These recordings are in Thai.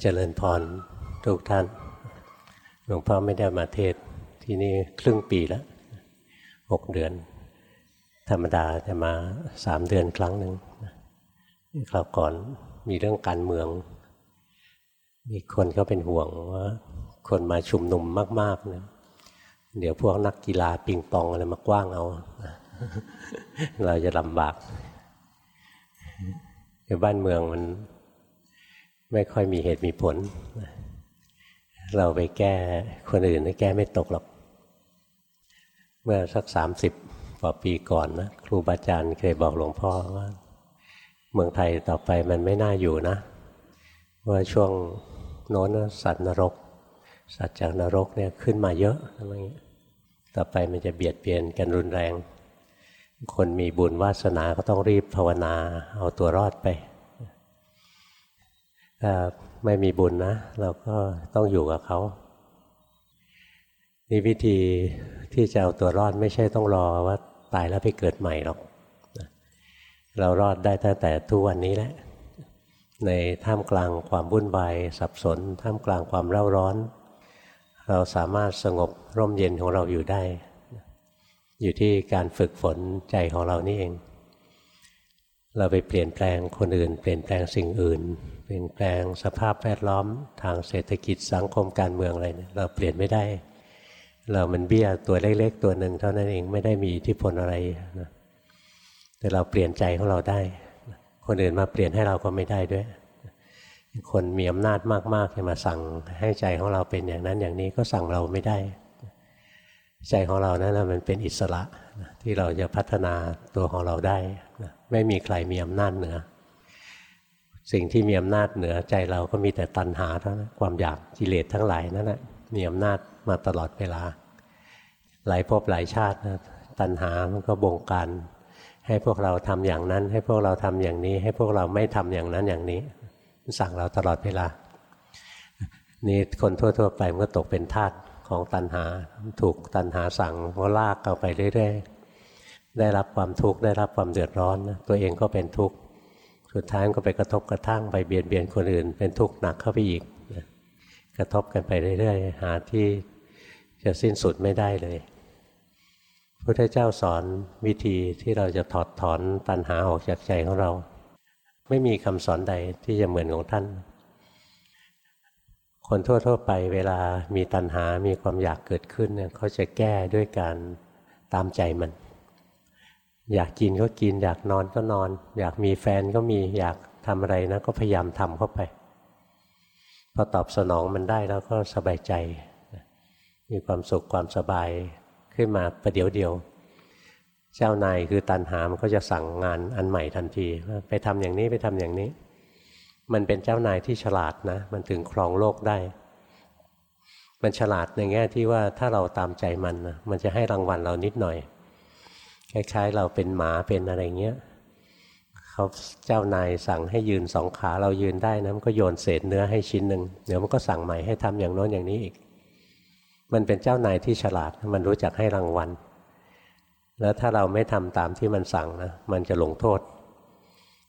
เจริญพรทุกท่าน หลวงพ่อไม่ได้มาเทศที่นี่ครึ่งปีแล้วหกเดือน ธรรมดาจะมาสามเดือนครั้งหนึ่งคราวก่อนมีเรื่องการเมือง มีคนก็เป็นห่วงว่า คนมาชุมนุมมากๆเนี่ยเดี๋ยวพวกนักกีฬาปิงปองอะไรมากว้างเอา เราจะลำบากในบ้านเมืองมัน ไม่ค่อยมีเหตุมีผล เราไปแก้คนอื่นแก้ไม่ตกหรอก เมื่อสักสามสิบกว่าปีก่อนนะครูบาอาจารย์เคยบอกหลวงพ่อว่า เมืองไทยต่อไปมันไม่น่าอยู่นะ ว่าช่วงโน้นสัตว์นรก สัตว์จากนรกเนี่ยขึ้นมาเยอะอะไรเงี้ยต่อไปมันจะเบียดเบียนกันรุนแรง คนมีบุญวาสนาก็ต้องรีบภาวนา เอาตัวรอดไป ไม่มีบุญนะ เราก็ต้องอยู่กับเขานี่วิธีที่จะเอาตัวรอดไม่ใช่ต้องรอว่าตายแล้วไปเกิดใหม่หรอก เรารอดได้ตั้งแต่ทุกวันนี้แหละ ในท่ามกลางความวุ่นวายสับสน ท่ามกลางความเร่าร้อน เราสามารถสงบร่มเย็นของเราอยู่ได้ อยู่ที่การฝึกฝนใจของเรานี่เอง เราไปเปลี่ยนแปลงคนอื่น เปลี่ยนแปลงสิ่งอื่น ปลี่ยนแปลงสภาพแวดล้อมทางเศรษฐกิจสังคมการเมืองอะไรเนี่ยเราเปลี่ยนไม่ได้ เรามันเบี้ยตัวเล็กๆตัวหนึ่งเท่านั้นเองไม่ได้มีอิทธิพลอะไรนะแต่เราเปลี่ยนใจของเราได้ คนอื่นมาเปลี่ยนให้เราก็ไม่ได้ด้วย คนมีอำนาจมากๆจะมาสั่งให้ใจของเราเป็นอย่างนั้นอย่างนี้ก็สั่งเราไม่ได้ ใจของเรานั้นมันเป็นอิสระที่เราจะพัฒนาตัวของเราได้ ไม่มีใครมีอำนาจเหนือ สิ่งที่มีอำนาจเหนือใจเราก็มีแต่ตัณหาเท่านั้นความอยากกิเลสทั้งหลายนั่นแหละมีอำนาจมาตลอดเวลา หลายภพหลายชาตินะตัณหามันก็บงการให้พวกเราทำอย่างนั้น ให้พวกเราทำอย่างนี้ ให้พวกเราไม่ทำอย่างนั้นอย่างนี้ สั่งเราตลอดเวลา นี่คนทั่วๆไปมันก็ตกเป็นทาสของตัณหา ถูกตัณหาสั่งก็ลากเอาไปเรื่อยๆได้รับความทุกข์ได้รับความเดือดร้อน ตัวเองก็เป็นทุกข์ สุดท้ายก็ไปกระทบกระทั่งไปเบียดเบียนคนอื่น เป็นทุกข์หนักเข้าไปอีกกระทบกันไปเรื่อยๆ หาที่จะสิ้นสุดไม่ได้เลยพระพุทธเจ้าสอนวิธีที่เราจะถอดถอนตัณหาออกจากใจของเรา ไม่มีคำสอนใดที่จะเหมือนของท่าน คนทั่วๆไปเวลามีตัณหามีความอยากเกิดขึ้นเนี่ยเขาจะแก้ด้วยการตามใจมัน อยากกินก็กิน อยากนอนก็นอน อยากมีแฟนก็มีอยากทำอะไรนะ ก็พยายามทำเข้าไป พอตอบสนองมันได้แล้วก็สบายใจ มีความสุขความสบายขึ้นมาประเดี๋ยวเดียว เจ้านายคือตันหามันก็จะสั่งงานอันใหม่ทันทีไปทำอย่างนี้ไปทำอย่างนี้ มันเป็นเจ้านายที่ฉลาดนะ มันถึงครองโลกได้ มันฉลาดในแง่ที่ว่าถ้าเราตามใจมันนะมันจะให้รางวัลเรานิดหน่อย คล้ายๆ เราเป็นหมาเป็นอะไรเงี้ยเขาเจ้านายสั่งให้ยืนสองขาเรายืนได้นะมันก็โยนเศษเนื้อให้ชิ้นหนึ่งเดี๋ยวมันก็สั่งใหม่ให้ทำอย่างโน้นอย่างนี้อีก มันเป็นเจ้านายที่ฉลาดมันรู้จักให้รางวัล แล้วถ้าเราไม่ทำตามที่มันสั่งนะมันจะลงโทษ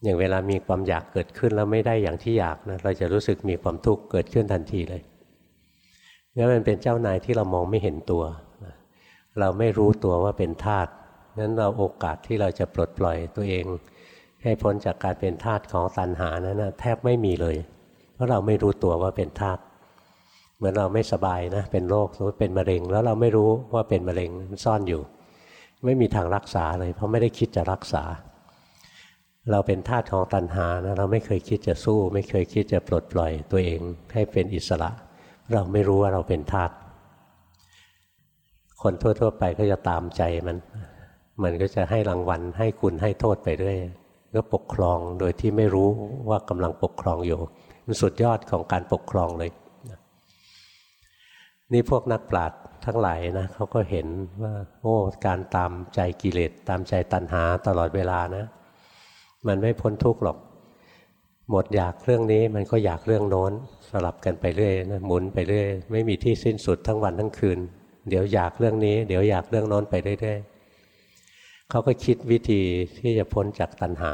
อย่างเวลามีความอยากเกิดขึ้นแล้วไม่ได้อย่างที่อยากนะเราจะรู้สึกมีความทุกข์เกิดขึ้นทันทีเลยนี่มันเป็นเจ้านายที่เรามองไม่เห็นตัว เราไม่รู้ตัวว่าเป็นทาส นั้นเราโอกาสที่เราจะปลดปล่อยตัวเอง ให้พ้นจากการเป็นทาสของตัณหานั้นนะแทบไม่มีเลย เพราะเราไม่รู้ตัวว่าเป็นทาสเหมือนเราไม่สบายนะเป็นโรคสมมติเป็นมะเร็ง แล้วเราไม่รู้ว่าเป็นมะเร็งมันซ่อนอยู่ ไม่มีทางรักษาเลย เพราะไม่ได้คิดจะรักษา เราเป็นทาสของตัณหานะเราไม่เคยคิดจะสู้ ไม่เคยคิดจะปลดปล่อยตัวเองให้เป็นอิสระ เราไม่รู้ว่าเราเป็นทาสคนทั่ว ๆ ไปก็จะตามใจมัน มันก็จะให้รางวัลให้คุณให้โทษไปเรื่อยก็ปกครองโดยที่ไม่รู้ว่ากำลังปกครองอยู่ มันสุดยอดของการปกครองเลย นี่พวกนักปราชญ์ทั้งหลายนะเขาก็เห็นว่า โอ้การตามใจกิเลสตามใจตัณหาตลอดเวลานะ มันไม่พ้นทุกข์หรอก หมดอยากเรื่องนี้มันก็อยากเรื่องโน้นสลับกันไปเรื่อยนะหมุนไปเรื่อยไม่มีที่สิ้นสุดทั้งวันทั้งคืน เดี๋ยวอยากเรื่องนี้ เดี๋ยวอยากเรื่องโน้นไปเรื่อย เขาก็คิดวิธีที่จะพ้นจากตัณหา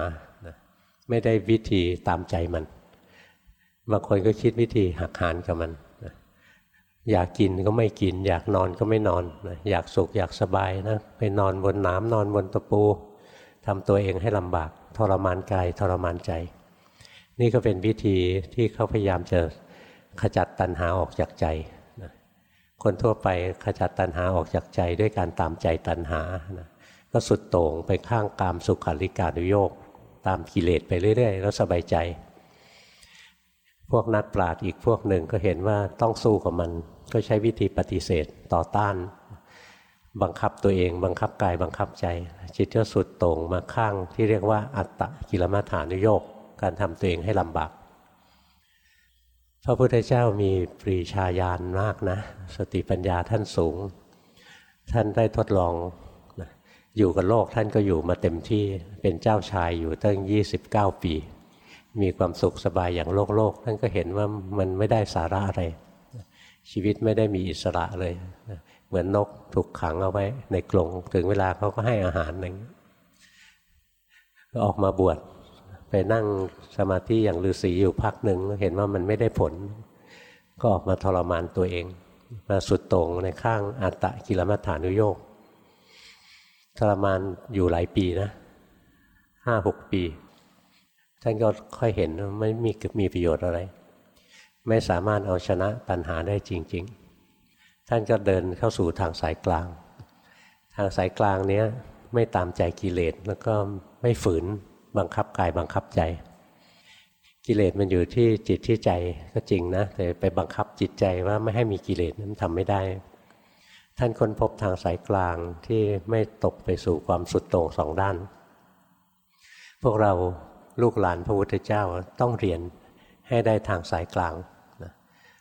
ไม่ได้วิธีตามใจมัน บางคนก็คิดวิธีหักหานกับมัน อยากกินก็ไม่กิน อยากนอนก็ไม่นอน อยากสุขอยากสบายนะไปนอนบนน้ำนอนบนตะปูทำตัวเองให้ลำบากทรมานกายทรมานใจ นี่ก็เป็นวิธีที่เขาพยายามจะขจัดตัณหาออกจากใจคนทั่วไปขจัดตัณหาออกจากใจด้วยการตามใจตัณหานะ ก็สุดโต่งไปข้างกามสุขาริการุโยกตามกิเลสไปเรื่อย ๆ แล้วสบายใจ พวกนักปราชญ์อีกพวกหนึ่งก็เห็นว่าต้องสู้กับมัน ก็ใช้วิธีปฏิเสธต่อต้าน บังคับตัวเอง บังคับกายบังคับใจ จิตก็สุดโต่งมาข้างที่เรียกว่า อัตตะกิลมัฐานุโยกการทำตัวเองให้ลำบากพระพุทธเจ้ามีปรีชาญาณมากนะ สติปัญญาท่านสูง ท่านได้ทดลอง อยู่กับโลกท่านก็อยู่มาเต็มที่เป็นเจ้าชายอยู่ตั้ง 29 ปี มีความสุขสบายอย่างโลกโลกท่านก็เห็นว่ามันไม่ได้สาระอะไร ชีวิตไม่ได้มีอิสระเลย เหมือนนกถูกขังเอาไว้ในกรงถึงเวลาเขาก็ให้อาหารหนึ่งก็ออกมาบวชไปนั่งสมาธิอย่างฤาษีอยู่พักหนึ่งเห็นว่ามันไม่ได้ผล ก็ออกมาทรมานตัวเอง มาสุดโต่งในข้างอัตตะกิลมัฏฐานุโยก ทรมานอยู่หลายปีนะห้าหกปี ท่านก็ค่อยเห็นว่าไม่มีมีประโยชน์อะไร ไม่สามารถเอาชนะปัญหาได้จริง ๆ ท่านก็เดินเข้าสู่ทางสายกลาง ทางสายกลางเนี้ยไม่ตามใจกิเลสแล้วก็ไม่ฝืนบังคับกายบังคับใจ กิเลสมันอยู่ที่จิตที่ใจก็จริงนะแต่ไปบังคับจิตใจว่าไม่ให้มีกิเลสนั้นทำไม่ได้ ท่านค้นพบทางสายกลางที่ไม่ตกไปสู่ความสุดโต่งสองด้าน พวกเราลูกหลานพระพุทธเจ้าต้องเรียนให้ได้ทางสายกลางนะ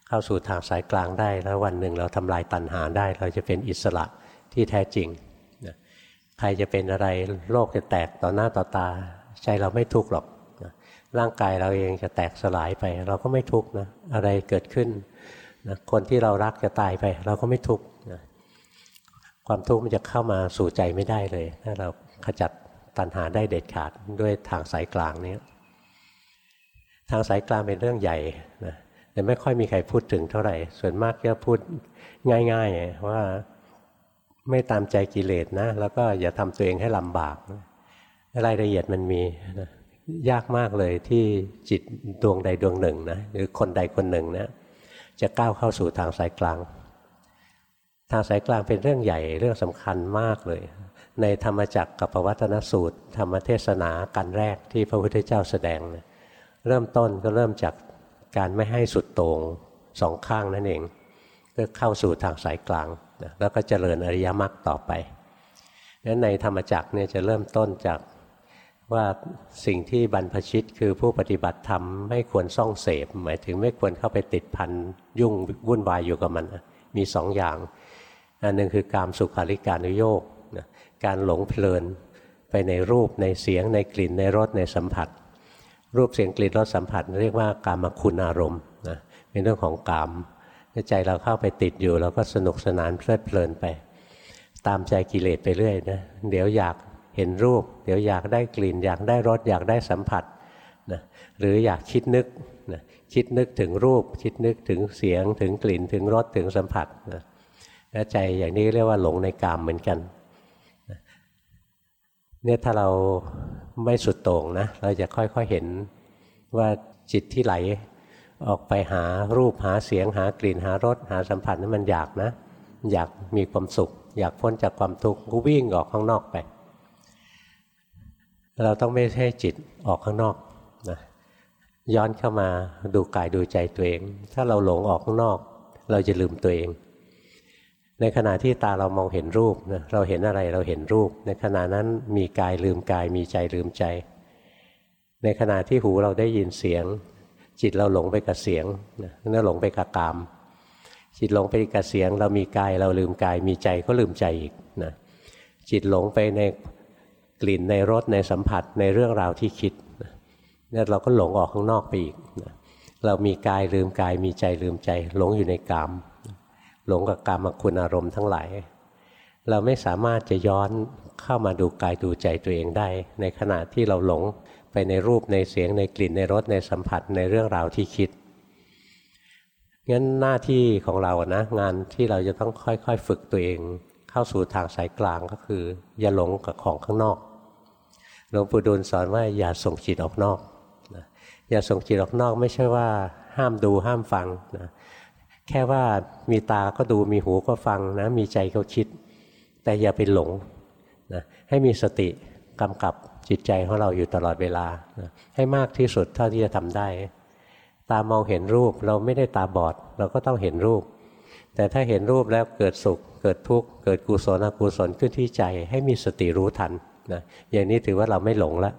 เข้าสู่ทางสายกลางได้แล้ววันหนึ่งเราทำลายตัณหาได้ เราจะเป็นอิสระที่แท้จริงนะใครจะเป็นอะไรโลกจะแตกต่อหน้าต่อตาใจเราไม่ทุกข์หรอกนะร่างกายเราเองจะแตกสลายไป เราก็ไม่ทุกข์นะอะไรเกิดขึ้นนะคนที่เรารักจะตายไป เราก็ไม่ทุกข์ ความทุกข์มันจะเข้ามาสู่ใจไม่ได้เลย ถ้าเราขจัดตัณหาได้เด็ดขาดด้วยทางสายกลางนี้ทางสายกลางเป็นเรื่องใหญ่นะแต่ไม่ค่อยมีใครพูดถึงเท่าไหร่ ส่วนมากจะพูดง่ายๆว่าไม่ตามใจกิเลสนะ แล้วก็อย่าทำตัวเองให้ลำบากรายละเอียดมันมีนะยากมากเลยที่จิตดวงใดดวงหนึ่งนะหรือคนใดคนหนึ่งนะจะก้าวเข้าสู่ทางสายกลาง ทางสายกลางเป็นเรื่องใหญ่เรื่องสำคัญมากเลย ในธรรมจักรกับปวัตนสูตร ธรรมเทศนากันแรกที่พระพุทธเจ้าแสดง เริ่มต้นก็เริ่มจากการไม่ให้สุดโต่งสองข้างนั่นเองเพื่อเข้าสู่ทางสายกลางแล้วก็เจริญอริยมรรคต่อไปนั้นในธรรมจักรเนี่ยจะเริ่มต้นจากว่าสิ่งที่บรรพชิตคือผู้ปฏิบัติธรรมไม่ควรซ่องเสพหมายถึงไม่ควรเข้าไปติดพันยุ่งวุ่นวายอยู่กับมัน มีสองอย่าง อันหนึ่งคือการสุขาริการุโยกการหลงเพลินไปในรูปในเสียงในกลิ่นในรสในสัมผัส รูปเสียงกลิ่นรสสัมผัส เรียกว่ากามคุณอารมณ์นะเป็นเรื่องของกามใจเราเข้าไปติดอยู่เราก็สนุกสนานเพลิดเพลินไป ตามใจกิเลสไปเรื่อยนะเดี๋ยวอยากเห็นรูป เดี๋ยวอยากได้กลิ่น อยากได้รสอยากได้สัมผัสนะหรืออยากคิดนึกนะคิดนึกถึงรูป คิดนึกถึงเสียงถึงกลิ่นถึงรสถึงสัมผัสนะ แล้วใจอย่างนี้เรียกว่าหลงในกามเหมือนกันเนี่ยถ้าเราไม่สุดโต่งนะเราจะค่อยๆเห็นว่าจิตที่ไหลออกไปหารูปหาเสียงหากลิ่นหารสหาสัมผัสนั้นมันอยากนะ อยากมีความสุข อยากพ้นจากความทุกข์ก็วิ่งออกข้างนอกไป เราต้องไม่ให้จิตออกข้างนอกนะย้อนเข้ามาดูกายดูใจตัวเอง ถ้าเราหลงออกข้างนอก เราจะลืมตัวเอง ในขณะที่ตาเรามองเห็นรูปนะเราเห็นอะไรเราเห็นรูป ในขณะนั้นมีกายลืมกายมีใจลืมใจ ในขณะที่หูเราได้ยินเสียง จิตเราหลงไปกับเสียงนั่นหลงไปกับกาม จิตหลงไปกับเสียง เรามีกายเราลืมกายมีใจก็ลืมใจอีกนะจิตหลงไปในกลิ่นในรสในสัมผัสในเรื่องราวที่คิดเนี่ยเราก็หลงออกข้างนอกไปอีกเรามีกายลืมกายมีใจลืมใจ หลงอยู่ในกาม หลงกับกามคุณอารมณ์ทั้งหลาย เราไม่สามารถจะย้อนเข้ามาดูกายดูใจตัวเองได้ ในขณะที่เราหลงไปในรูปในเสียงในกลิ่นในรสในสัมผัสในเรื่องราวที่คิดงั้นหน้าที่ของเรานะงานที่เราจะต้องค่อยๆฝึกตัวเอง เข้าสู่ทางสายกลางก็คือ อย่าหลงกับของข้างนอกหลวงปู่ดูลสอนว่าอย่าส่งจิตออกนอกนะอย่าส่งจิตออกนอกไม่ใช่ว่าห้ามดูห้ามฟังนะ แค่ว่ามีตาก็ดูมีหูก็ฟังนะมีใจก็คิด แต่อย่าไปหลงนะให้มีสติกำกับจิตใจของเราอยู่ตลอดเวลานะให้มากที่สุดเท่าที่จะทำได้ ตามองเห็นรูปเราไม่ได้ตาบอด เราก็ต้องเห็นรูป แต่ถ้าเห็นรูปแล้วเกิดสุข เกิดทุกข์เกิดกุศลอกุศลขึ้นที่ใจ ให้มีสติรู้ทันนะอย่างนี้ถือว่าเราไม่หลงละ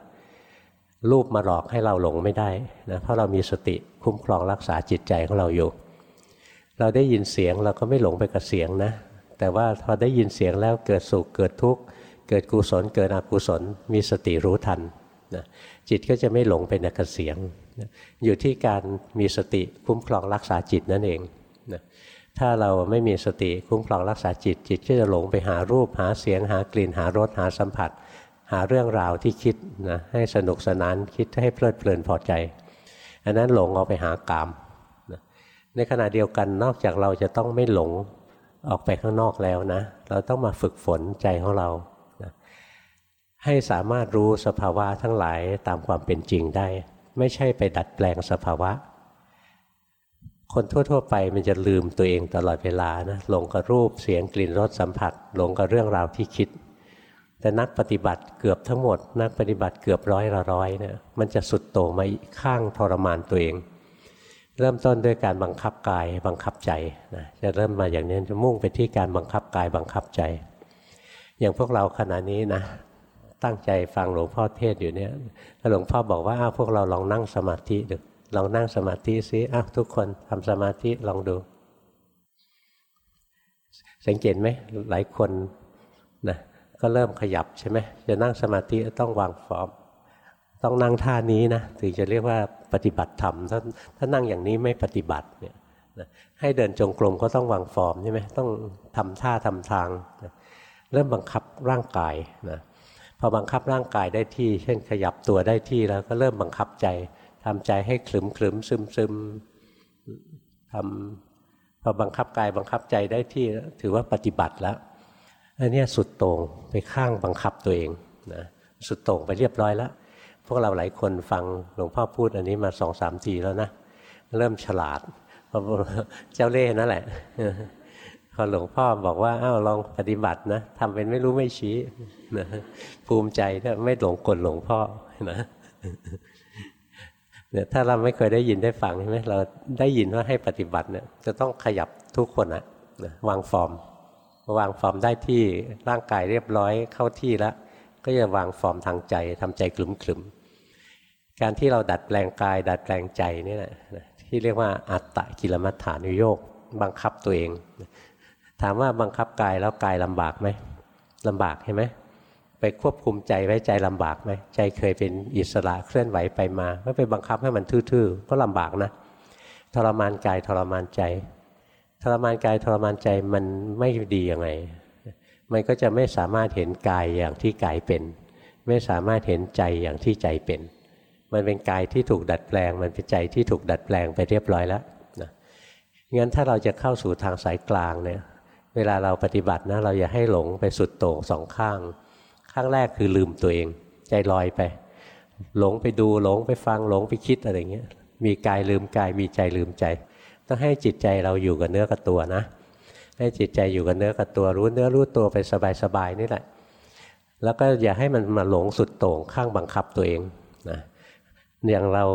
รูปมาหลอกให้เราหลงไม่ได้นะเพราะเรามีสติคุ้มครองรักษาจิตใจของเราอยู่ เราได้ยินเสียงเราก็ไม่หลงไปกับเสียงนะ แต่ว่าพอได้ยินเสียงแล้วเกิดสุขเกิดทุกข์เกิดกุศลเกิดอกุศล มีสติรู้ทันนะจิตก็จะไม่หลงไปในกระเสียงนะอยู่ที่การมีสติคุ้มครองรักษาจิตนั่นเองนะถ้าเราไม่มีสติคุ้มครองรักษาจิต จิตก็จะหลงไปหารูปหาเสียง หากลิ่นหารสหาสัมผัส หาเรื่องราวที่คิดนะให้สนุกสนานคิดให้เพลิดเพลินพอใจ อันนั้นหลงออกไปหากามนะ ในขณะเดียวกันนอกจากเราจะต้องไม่หลงออกไปข้างนอกแล้วนะ เราต้องมาฝึกฝนใจของเราให้สามารถรู้สภาวะทั้งหลายตามความเป็นจริงได้ ไม่ใช่ไปดัดแปลงสภาวะ คนทั่ว ๆ ไปมันจะลืมตัวเองตลอดเวลานะหลงกับรูปเสียงกลิ่นรสสัมผัสหลงกับเรื่องราวที่คิด แต่นักปฏิบัติเกือบทั้งหมด นักปฏิบัติเกือบร้อยละร้อยเนี่ยมันจะสุดโต่งมาข้างทรมานตัวเอง เริ่มต้นด้วยการบังคับกาย บังคับใจนะจะเริ่มมาอย่างนี้จะมุ่งไปที่การบังคับกายบังคับใจ อย่างพวกเราขณะนี้นะตั้งใจฟังหลวงพ่อเทศอยู่เนี่ยหลวงพ่อบอกว่าอ้าพวกเราลองนั่งสมาธิดูลองนั่งสมาธิซิอ้าวทุกคนทำสมาธิลองดู สังเกตไหมหลายคนนะก็เริ่มขยับใช่ไหมจะนั่งสมาธิต้องวางฟอร์ม ต้องนั่งท่านี้นะถึงจะเรียกว่า ปฏิบัติธรรมถ้าถ้านั่งอย่างนี้ไม่ปฏิบัติเนี่ยนะให้เดินจงกรมก็ต้องวางฟอร์มใช่ไหมต้องทำท่าทำทางนะเริ่มบังคับร่างกายนะพอบังคับร่างกายได้ที่ เช่นขยับตัวได้ที่แล้วก็เริ่มบังคับใจทำใจให้ขลึมขลึมซึมซึมทำพอบังคับกายบังคับใจได้ที่ถือว่าปฏิบัติแล้วอันนี้สุดโต่งไปข้างบังคับตัวเองนะสุดโต่งไปเรียบร้อยแล้ว พวกเราหลายคนฟังหลวงพ่อพูดอันนี้มาสองสามทีแล้วนะเริ่มฉลาดเจ้าเล่นั่นแหละพอหลวงพ่อบอกว่าอ้าวลองปฏิบัตินะทำเป็นไม่รู้ไม่ชี้นะภูมิใจถ้าไม่หลงกลหลวงพ่อนะเนี่ยถ้าเราไม่เคยได้ยินได้ฟังใช่ไหมเราได้ยินว่าให้ปฏิบัติเนี่ยจะต้องขยับทุกคนอะนะวางฟอร์ม วางฟอร์มได้ที่ร่างกายเรียบร้อยเข้าที่แล้วก็จะวางฟอร์มทางใจทำใจกลุ่ม การที่เราดัดแปลงกาย ดัดแปลงใจนี่แหละที่เรียกว่าอัตตะกิลมัฏฐานุโยกบังคับตัวเอง ถามว่าบังคับกายแล้วกายลำบากไหมลำบากใช่ไหมไปควบคุมใจไว้ใจลำบากไหมใจเคยเป็นอิสระเคลื่อนไหวไปมาไม่ไปบังคับให้มันทื่อๆก็ลำบากนะทรมานกายทรมานใจ ทรมานกายทรมานใจมันไม่ดียังไง มันก็จะไม่สามารถเห็นกายอย่างที่กายเป็น ไม่สามารถเห็นใจอย่างที่ใจเป็น มันเป็นกายที่ถูกดัดแปลง มันเป็นใจที่ถูกดัดแปลงไปเรียบร้อยแล้วนะงั้นถ้าเราจะเข้าสู่ทางสายกลางเนี่ยเวลาเราปฏิบัตินะเราอย่าให้หลงไปสุดโต่งสองข้าง ข้างแรกคือลืมตัวเอง ใจลอยไป หลงไปดูหลงไปฟังหลงไปคิดอะไรเงี้ยมีกายลืมกายมีใจลืมใจ ต้องให้จิตใจเราอยู่กับเนื้อกับตัวนะ ให้จิตใจอยู่กับเนื้อกับตัวรู้เนื้อรู้ตัวไปสบายๆนี่แหละ แล้วก็อย่าให้มันมาหลงสุดโต่งข้างบังคับตัวเองนะ อย่างเรา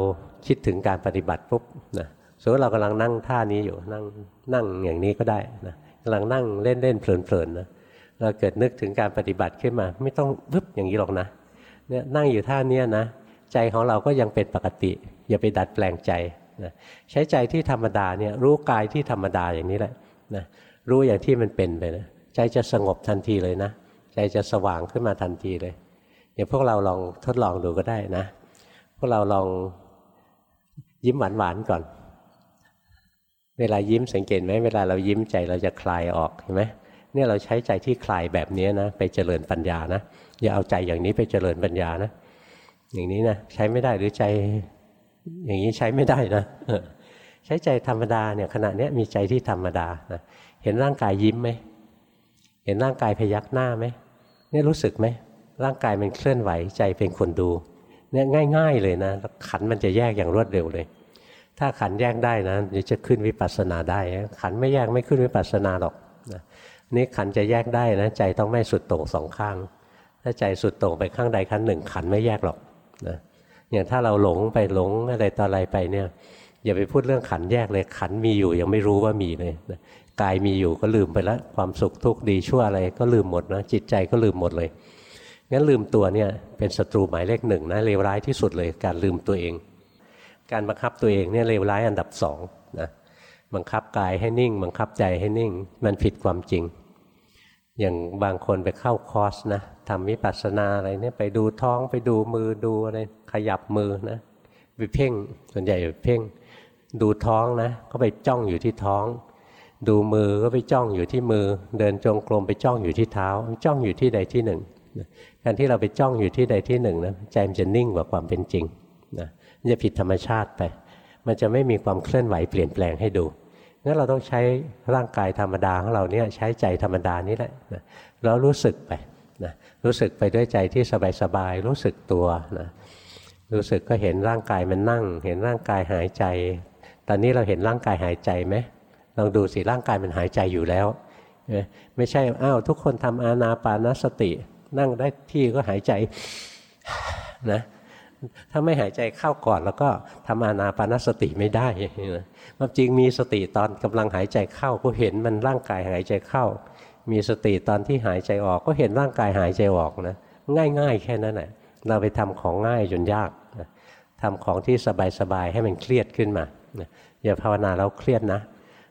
คิดถึงการปฏิบัติปุ๊บนะสมมติเรากำลังนั่งท่านี้อยู่นั่งนั่งอย่างนี้ก็ได้นะกำลังนั่งเล่นเล่นเพลินเพลินนะเราเกิดนึกถึงการปฏิบัติขึ้นมา ไม่ต้องวึบอย่างนี้หรอกนะเนี่ยนั่งอยู่ท่านี้นะ ใจของเราก็ยังเป็นปกติ อย่าไปดัดแปลงใจนะใช้ใจที่ธรรมดาเนี่ยรู้กายที่ธรรมดาอย่างนี้แหละนะรู้อย่างที่มันเป็นไปนะใจจะสงบทันทีเลยนะ ใจจะสว่างขึ้นมาทันทีเลยอย่างพวกเราลองทดลองดูก็ได้นะ วกเราลองยิ้มหวานๆก่อน เวลายิ้มสังเกตไหมเวลาเรายิ้มใจเราจะคลายออกเห็นไหมเนี่ยเราใช้ใจที่คลายแบบนี้นะไปเจริญปัญญานะอย่าเอาใจอย่างนี้ไปเจริญปัญญานะอย่างนี้นะใช้ไม่ได้หรือใจอย่างนี้ใช้ไม่ได้นะใช้ใจธรรมดาเนี่ยขณะนี้มีใจที่ธรรมดานะเห็นร่างกายยิ้มไหมเห็นร่างกายพยักหน้าไหมเนี่ยรู้สึกไหมร่างกายมันเคลื่อนไหวใจเป็นคนดู เนี่ยง่าย ๆ เลยนะขันมันจะแยกอย่างรวดเร็วเลย ถ้าขันแยกได้นะจะขึ้นวิปัสสนาได้ ขันไม่แยกไม่ขึ้นวิปัสสนาหรอกนะนี่ขันจะแยกได้นะใจต้องไม่สุดโต่งสองข้าง ถ้าใจสุดโต่งไปข้างใดข้างหนึ่ง ขันไม่แยกหรอกนะอย่างถ้าเราหลงไปหลงอะไรต่ออะไรไปเนี่ยอย่าไปพูดเรื่องขันแยกเลยขันมีอยู่ยังไม่รู้ว่ามีเลยนะกายมีอยู่ก็ลืมไปแล้วความสุขทุกข์ดีชั่วอะไรก็ลืมหมดนะจิตใจก็ลืมหมดเลย งั้นลืมตัวเนี่ยเป็นศัตรูหมายเลขหนึ่งนะเลวร้ายที่สุดเลยการลืมตัวเอง การบังคับตัวเองเนี่ยเลวร้ายอันดับสองนะบังคับกายให้นิ่ง บังคับใจให้นิ่ง มันผิดความจริง อย่างบางคนไปเข้าคอร์สนะทำวิปัสสนาอะไรเนี่ยไปดูท้องไปดูมือดูอะไรขยับมือนะไปเพ่งส่วนใหญ่ไปเพ่ง ดูท้องนะ ก็ไปจ้องอยู่ที่ท้อง ดูมือก็ไปจ้องอยู่ที่มือ เดินจงกรมไปจ้องอยู่ที่เท้า จ้องอยู่ที่ใดที่หนึ่ง การที่เราไปจ้องอยู่ที่ใดที่หนึ่งนะใจมันจะนิ่งกว่าความเป็นจริงนะมันจะผิดธรรมชาติไป มันจะไม่มีความเคลื่อนไหวเปลี่ยนแปลงให้ดูงั้นเราต้องใช้ร่างกายธรรมดาของเราเนี่ยใช้ใจธรรมดานี่แหละนะแล้วรู้สึกไปนะรู้สึกไปด้วยใจที่สบายๆรู้สึกตัวนะรู้สึกก็เห็นร่างกายมันนั่ง เห็นร่างกายหายใจ ตอนนี้เราเห็นร่างกายหายใจไหมลองดูสิร่างกายมันหายใจอยู่แล้ว ไม่ใช่อ้าวทุกคนทำอาณาปานสติ นั่งได้ที่ก็หายใจนะถ้าไม่หายใจเข้าก่อนแล้วก็ทำอานาปานสติไม่ได้นะความจริงมีสติตอนกำลังหายใจเข้าก็เห็นมันร่างกายหายใจเข้า มีสติตอนที่หายใจออกก็เห็นร่างกายหายใจออกนะง่ายๆ แค่นั้นแหละเราไปทำของง่ายจนยากนะทำของที่สบายๆให้มันเครียดขึ้นมาอย่าภาวนาแล้วเครียดนะ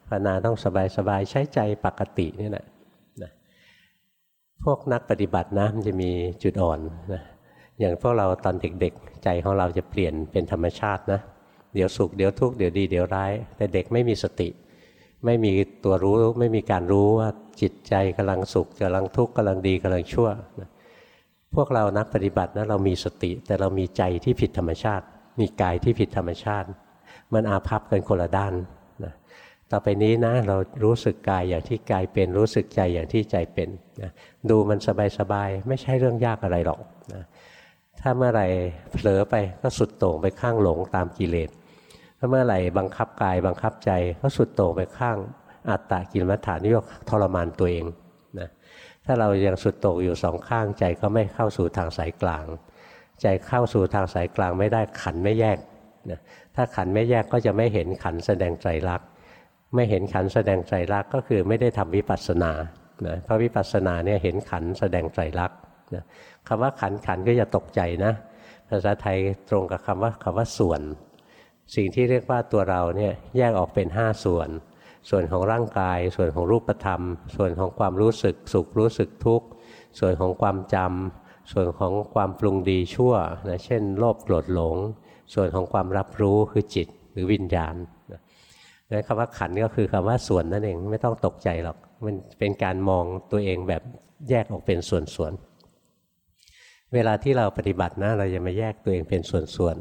ภาวนาต้องสบายๆใช้ใจปกตินี่แหละ พวกนักปฏิบัตินะมันจะมีจุดอ่อนนะอย่างพวกเราตอนเด็กๆ ใจของเราจะเปลี่ยนเป็นธรรมชาตินะ เดี๋ยวสุขเดี๋ยวทุกข์เดี๋ยวดีเดี๋ยวร้าย แต่เด็กไม่มีสติ ไม่มีตัวรู้ไม่มีการรู้ว่าจิตใจกำลังสุขกำลังทุกข์กำลังดีกำลังชั่วนะพวกเรานักปฏิบัตินะเรามีสติ แต่เรามีใจที่ผิดธรรมชาติ มีกายที่ผิดธรรมชาติ มันอาภัพกันคนละด้าน ต่อไปนี้นะเรารู้สึกกายอย่างที่กายเป็นรู้สึกใจอย่างที่ใจเป็นนะดูมันสบายๆไม่ใช่เรื่องยากอะไรหรอกนะถ้าเมื่อไหร่เผลอไปก็สุดโต่งไปข้างหลงตามกิเลสถ้าเมื่อไหร่บังคับกายบังคับใจก็สุดโต่งไปข้างอัตตากิลมัฏฐานิยกทรมานตัวเองนะถ้าเรายังสุดโต่งอยู่สองข้างใจก็ไม่เข้าสู่ทางสายกลาง ใจเข้าสู่ทางสายกลางไม่ได้ขันไม่แยกนะถ้าขันไม่แยกก็จะไม่เห็นขันแสดงใจรัก ไม่เห็นขันแสดงใจรักก็คือไม่ได้ทำวิปัสสนานะเพราะวิปัสสนาเนี่ยเห็นขันแสดงใจรักนะคำว่าขันขันก็อย่าตกใจนะภาษาไทยตรงกับคำว่าคำว่าส่วน สิ่งที่เรียกว่าตัวเราเนี่ยแยกออกเป็น 5 ส่วน ส่วนของร่างกาย ส่วนของรูปธรรม ส่วนของความรู้สึกสุขรู้สึกทุกข์ ส่วนของความจำส่วนของความปรุงดีชั่วนะเช่น โลภโกรธหลง ส่วนของความรับรู้คือจิตหรือวิญญาณนะ คำว่าขันก็คือคำว่าส่วนนั่นเองไม่ต้องตกใจหรอก มันเป็นการมองตัวเองแบบแยกออกเป็นส่วนๆ เวลาที่เราปฏิบัตินะเราจะมาแยกตัวเองเป็นส่วน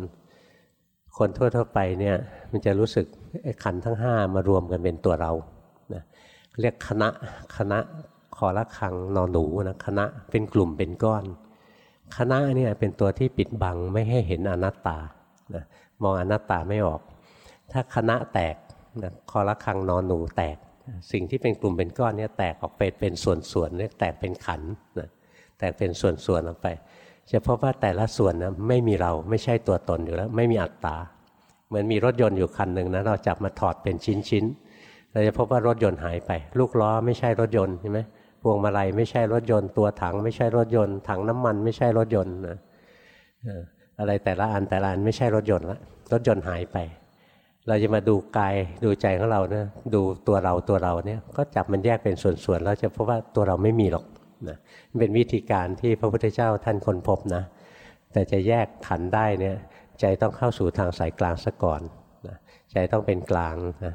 ๆ คนทั่วๆไปเนี่ยมันจะรู้สึกขันทั้งห้ามารวมกันเป็นตัวเรานะเรียกคณะคณะขอละคังนอนหนูนะคณะเป็นกลุ่มเป็นก้อน คณะเนี่ยเป็นตัวที่ปิดบังไม่ให้เห็นอนัตตานะมองอนัตตาไม่ออก ถ้าคณะแตก นะคอละคังนอนหนูแตก สิ่งที่เป็นกลุ่มเป็นก้อนเนี่ยแตกออกไปเป็นส่วนๆเรียกแตกเป็นขันนะแตกเป็นส่วนๆออกไป จะพบว่าแต่ละส่วนนะไม่มีเราไม่ใช่ตัวตนอยู่แล้ว ไม่มีอัตตาเหมือนมีรถยนต์อยู่คันหนึ่งนะเราจับมาถอดเป็นชิ้นๆเราจะพบว่ารถยนต์หายไป ลูกล้อไม่ใช่รถยนต์ใช่ไหมพวงมาลัยไม่ใช่รถยนต์ตัวถัง ไม่ใช่รถยนต์ถังน้ำมันไม่ใช่รถยนต์นะอะไรแต่ละอันแต่ละอันไม่ใช่รถยนต์ละรถยนต์หายไป เราจะมาดูกายดูใจของเรานะดูตัวเราตัวเราเนี่ยก็จับมันแยกเป็นส่วนๆแล้วจะพบว่าตัวเราไม่มีหรอกนะเป็นวิธีการที่พระพุทธเจ้าท่านค้นพบนะแต่จะแยกขันได้เนี่ยใจต้องเข้าสู่ทางสายกลางซะก่อนนะใจต้องเป็นกลางนะ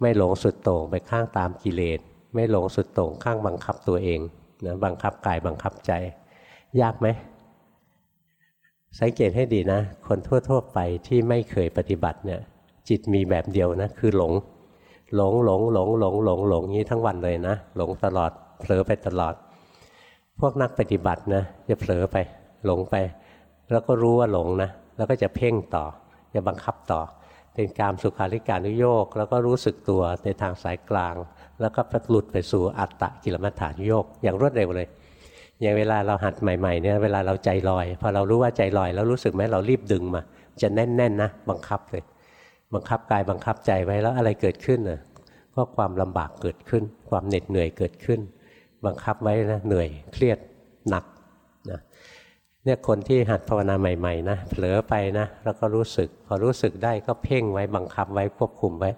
ไม่หลงสุดโต่งไปข้างตามกิเลส ไม่หลงสุดโต่งข้างบังคับตัวเองนะบังคับกายบังคับใจ ยากไหมสังเกตให้ดีนะ คนทั่ว ๆ ไปที่ไม่เคยปฏิบัติเนี่ย จิตมีแบบเดียวนะคือหลง หลงหลงหลงหลงหลงหลงนี้ทั้งวันเลยนะ หลงตลอดเผลอไปตลอด พวกนักปฏิบัตินะจะเผลอไป หลงไป แล้วก็รู้ว่าหลงนะ แล้วก็จะเพ่งต่อจะบังคับต่อ เป็นกามสุขาริการุโยกแล้วก็รู้สึกตัวในทางสายกลาง แล้วก็หลุดไปสู่อัตตะกิลมัฏฐานโยกอย่างรวดเร็วเลยอย่างเวลาเราหัดใหม่ๆเนี่ยเวลาเราใจลอย พอเรารู้ว่าใจลอย แล้วรู้สึกไหมเรารีบดึงมา จะแน่นๆนะบังคับเลย บังคับกายบังคับใจไว้แล้วอะไรเกิดขึ้นน่ะก็ความลำบากเกิดขึ้น ความเหน็ดเหนื่อยเกิดขึ้น บังคับไว้นะเหนื่อยเครียดหนักนะเนี่ยคนที่หัดภาวนาใหม่ๆนะเผลอไปนะแล้วก็รู้สึก พอรู้สึกได้ก็เพ่งไว้บังคับไว้ควบคุมไว้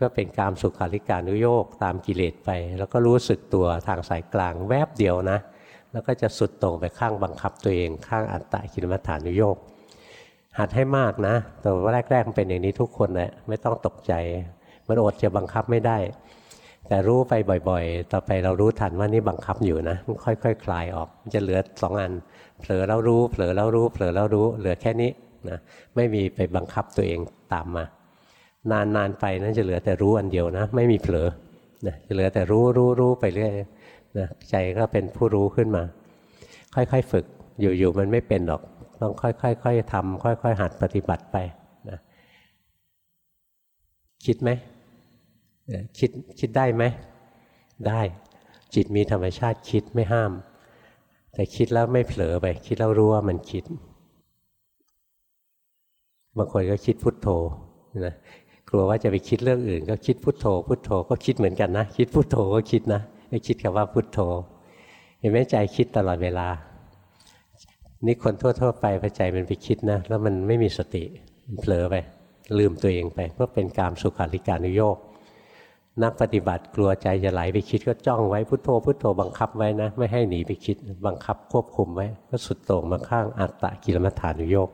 ก็เป็นกามสุขาริการุโยกตามกิเลสไป แล้วก็รู้สึกตัวทางสายกลางแวบเดียวนะ แล้วก็จะสุดตรงไปข้างบังคับตัวเองข้างอัตตะกิลมัฐานุโยก หัดให้มากนะแต่ว่าแรกๆมันเป็นอย่างนี้ทุกคนแหละไม่ต้องตกใจ มันอดจะบังคับไม่ได้ แต่รู้ไปบ่อยๆ ต่อไปเรารู้ทันว่านี่บังคับอยู่นะมันค่อยๆคคลายออกมันจะเหลือสองอันเผลอแล้วรู้เผลอแล้วรู้เผลอแล้วรู้ เหลือแค่นี้นะไม่มีไปบังคับตัวเองตามมา นานๆไปนั่นจะเหลือแต่รู้อันเดียวนะ ไม่มีเผลอนะจะเหลือแต่รู้รู้รู้ไปเรื่อยนะใจก็เป็นผู้รู้ขึ้นมา ค่อยๆฝึกอยู่ๆมันไม่เป็นหรอก ต้องค่อยๆทำค่อย ๆ หัดปฏิบัติไปนะคิดไหมคิดคิดได้ไหมได้จิตมีธรรมชาติคิดไม่ห้าม แต่คิดแล้วไม่เผลอไป คิดแล้วรู้ว่ามันคิด บางคนก็คิดพุทโธนะกลัวว่าจะไปคิดเรื่องอื่น ก็คิดพุทโธ พุทโธก็คิดเหมือนกันนะ คิดพุทโธก็คิดนะไม่คิดคำว่าพุทโธ เห็นไหมใจคิดตลอดเวลา นี่คนทั่วๆไปพอใจมันไปคิดนะ แล้วมันไม่มีสติมันเผลอไป ลืมตัวเองไป ก็เป็นกามสุขาริการุโยกนักปฏิบัติกลัวใจจะไหลไปคิดก็จ้องไว้พุทโธพุทโธบังคับไว้นะ ไม่ให้หนีไปคิดบังคับควบคุมไว้ ก็สุดโต่งมาข้างอัตตะกิลมัฐานุโยก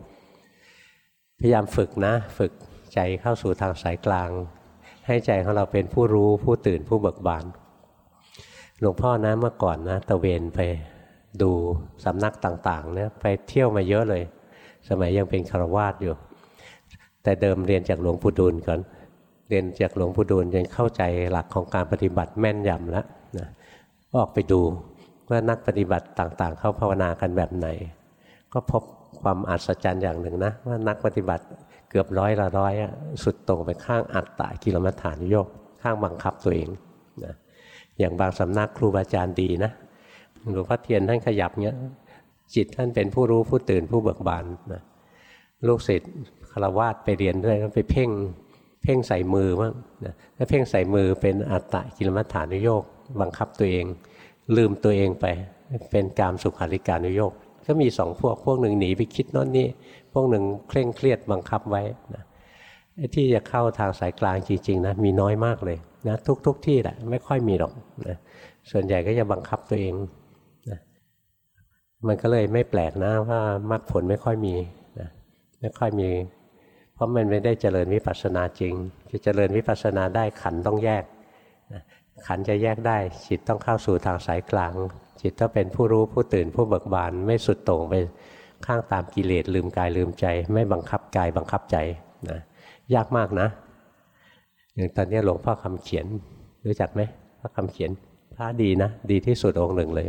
พยายามฝึกนะ ฝึกใจเข้าสู่ทางสายกลาง ให้ใจของเราเป็นผู้รู้ผู้ตื่นผู้เบิกบานหลวงพ่อนะเมื่อก่อนนะตะเวนไป ดูสำนักต่างๆเนี่ยไปเที่ยวมาเยอะเลย สมัยยังเป็นคารวาสอยู่ แต่เดิมเรียนจากหลวงปู่ดูลก่อนเรียนจากหลวงปู่ดูลยังเข้าใจหลักของการปฏิบัติแม่นยำแล้วนะออกไปดูว่านักปฏิบัติต่างๆ เขาภาวนากันแบบไหน ก็พบความอัศจรรย์อย่างหนึ่งนะว่านักปฏิบัติเกือบร้อยละร้อยสุดตรงไปข้างอัตตากิลมัฐานโยกข้างบังคับตัวเองนะอย่างบางสำนักครูบาอาจารย์ดีนะ หลวงพ่อเทียนท่านขยับเงี้ยจิตท่านเป็นผู้รู้ผู้ตื่นผู้เบิกบานนะลูกศิษย์คารวาสไปเรียนด้วยก็ไปเพ่งเพ่งใส่มือว่านะถ้าเพ่งใส่มือเป็นอัตตะกิลมัฏฐานุโยกบังคับตัวเอง ลืมตัวเองไป เป็นกามสุขาริการุโยกก็มีสองพวกพวกหนึ่งหนีไปคิดน้นนี่พวกหนึ่งเคร่งเครียดบังคับไว้นะที่จะเข้าทางสายกลางจริงๆนะมีน้อยมากเลยนะทุกๆทที่แหละไม่ค่อยมีหรอกนะส่วนใหญ่ก็จะบังคับตัวเอง มันก็เลยไม่แปลกนะว่ามรรคผลไม่ค่อยมีนะไม่ค่อยมี เพราะมันไม่ได้เจริญวิปัสสนาจริง จะเจริญวิปัสสนาได้ขันต้องแยกนะขันจะแยกได้ จิตต้องเข้าสู่ทางสายกลาง จิตต้องเป็นผู้รู้ผู้ตื่นผู้เบิกบาน ไม่สุดโต่งไปข้างตามกิเลสลืมกายลืมใจ ไม่บังคับกายบังคับใจนะยากมากนะ อย่างตอนนี้หลวงพ่อคำเขียนรู้จักไหมพระคำเขียนพระดีนะ ดีที่สุดองค์หนึ่งเลย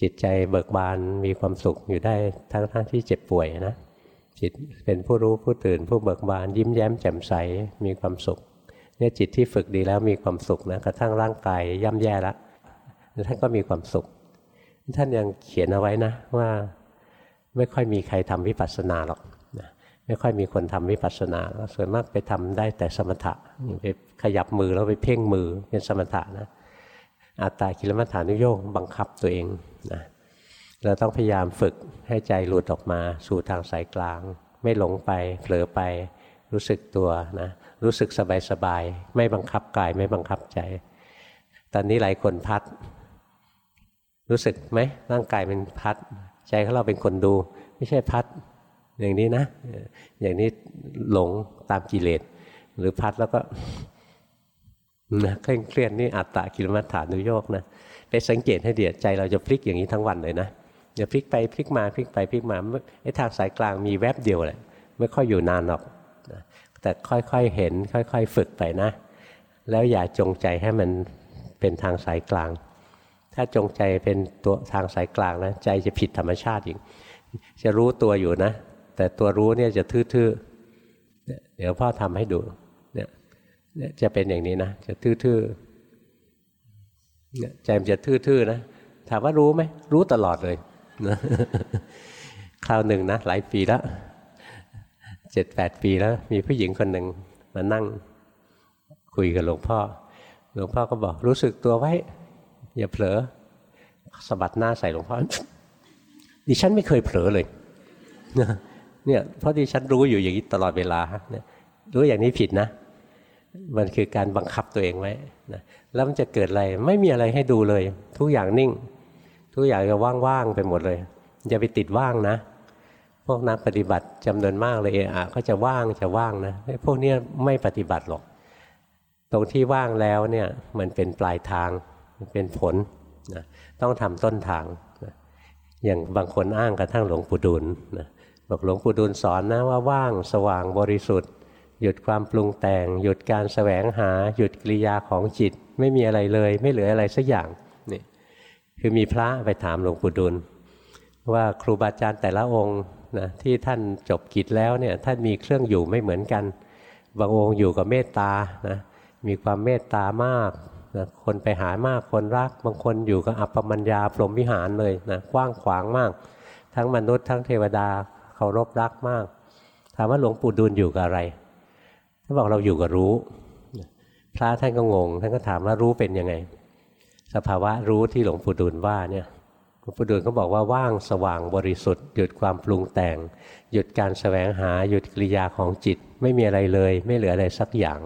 จิตใจเบิกบานมีความสุขอยู่ได้ทั้งทั้งที่เจ็บป่วยนะจิตเป็นผู้รู้ผู้ตื่น ผู้เบิกบานยิ้มแย้มแจ่มใสมีความสุขเนี่ยจิตที่ฝึกดีแล้วมีความสุขนะกระทั่งร่างกายย่ำแย่แล้วท่านก็มีความสุข ท่านยังเขียนเอาไว้นะว่าไม่ค่อยมีใครทำวิปัสสนาหรอกไม่ค่อยมีคนทำวิปัสสนาส่วนมากไปทำได้แต่สมถะไปขยับมือแล้วไปเพ่งมือเป็นสมถะนะ อัตตากิลมัฐานุโยกบังคับตัวเองนะเราต้องพยายามฝึกให้ใจหลุดออกมาสู่ทางสายกลาง ไม่หลงไปเผลอไป รู้สึกตัวนะรู้สึกสบายๆไม่บังคับกายไม่บังคับใจ ตอนนี้หลายคนพัด รู้สึกไหมร่างกายเป็นพัด ใจของเราเป็นคนดู ไม่ใช่พัด อย่างนี้นะ อย่างนี้หลงตามกิเลสหรือพัดแล้วก็ นะเคร่งเครียดนี่อัตตะกิลมัฏฐานุโยกนะไปสังเกตให้เดียใจเราจะพลิกอย่างนี้ทั้งวันเลยนะอย่าพลิกไปพลิกมาพลิกไปพลิกมาไอ้ทางสายกลางมีแวบเดียวแหละไม่ค่อยอยู่นานหรอกแต่ค่อยๆเห็นค่อยๆฝึกไปนะ แล้วอย่าจงใจให้มันเป็นทางสายกลาง ถ้าจงใจเป็นตัวทางสายกลางนะใจจะผิดธรรมชาติอีกจะรู้ตัวอยู่นะ แต่ตัวรู้เนี่ยจะทื่อๆเดี๋ยวพ่อทำให้ดู จะเป็นอย่างนี้นะจะทื่อๆเนี่ยใจมันจะทื่อๆนะถามว่ารู้ไหมรู้ตลอดเลยนะคราวหนึ่งนะหลายปีแล้วเจ็ดแปดปีแล้ว มีผู้หญิงคนหนึ่งมานั่งคุยกับหลวงพ่อ หลวงพ่อก็บอกรู้สึกตัวไว้ อย่าเผลอสะบัดหน้าใส่หลวงพ่อดิฉันไม่เคยเผลอเลยเนี่ยเพราะดิฉันรู้อยู่อย่างนี้ตลอดเวลาเนี่ยรู้อย่างนี้ผิดนะ มันคือการบังคับตัวเองไว้นะแล้วมันจะเกิดอะไรไม่มีอะไรให้ดูเลย ทุกอย่างนิ่ง ทุกอย่างจะว่างๆไปหมดเลยอย่าไปติดว่างนะ พวกนักปฏิบัติจำนวนมากเลยเอะก็จะว่างจะว่างนะพวกนี้ไม่ปฏิบัติหรอก ตรงที่ว่างแล้วเนี่ยมันเป็นปลายทางมันเป็นผลนะต้องทำต้นทางนะอย่างบางคนอ้างกระทั่งหลวงปู่ดูลนะบอกหลวงปู่ดูลสอนนะว่าว่างสว่างบริสุทธิ์ หยุดความปรุงแต่ง หยุดการแสวงหา หยุดกิริยาของจิต ไม่มีอะไรเลย ไม่เหลืออะไรสักอย่างนี่คือมีพระไปถามหลวงปู่ดูลว่าครูบาอาจารย์แต่ละองค์นะที่ท่านจบกิจแล้วเนี่ยท่านมีเครื่องอยู่ไม่เหมือนกัน บางองค์อยู่กับเมตตานะมีความเมตตามากนะคนไปหามากคนรัก บางคนอยู่กับอัปปมัญญาพรหมวิหารเลยนะกว้างขวางมาก ทั้งมนุษย์ทั้งเทวดาเคารพรักมาก ถามว่าหลวงปู่ดูลอยู่กับอะไร ท่านบอกเราอยู่กับรู้ พระท่านก็งง ท่านก็ถามว่ารู้เป็นยังไง สภาวะรู้ที่หลวงปู่ดูลว่าเนี่ยหลวงปู่ดูลเขาบอกว่าว่างสว่างบริสุทธิ์หยุดความปรุงแต่ง หยุดการแสวงหาหยุดกิริยาของจิตไม่มีอะไรเลย ไม่เหลืออะไรสักอย่าง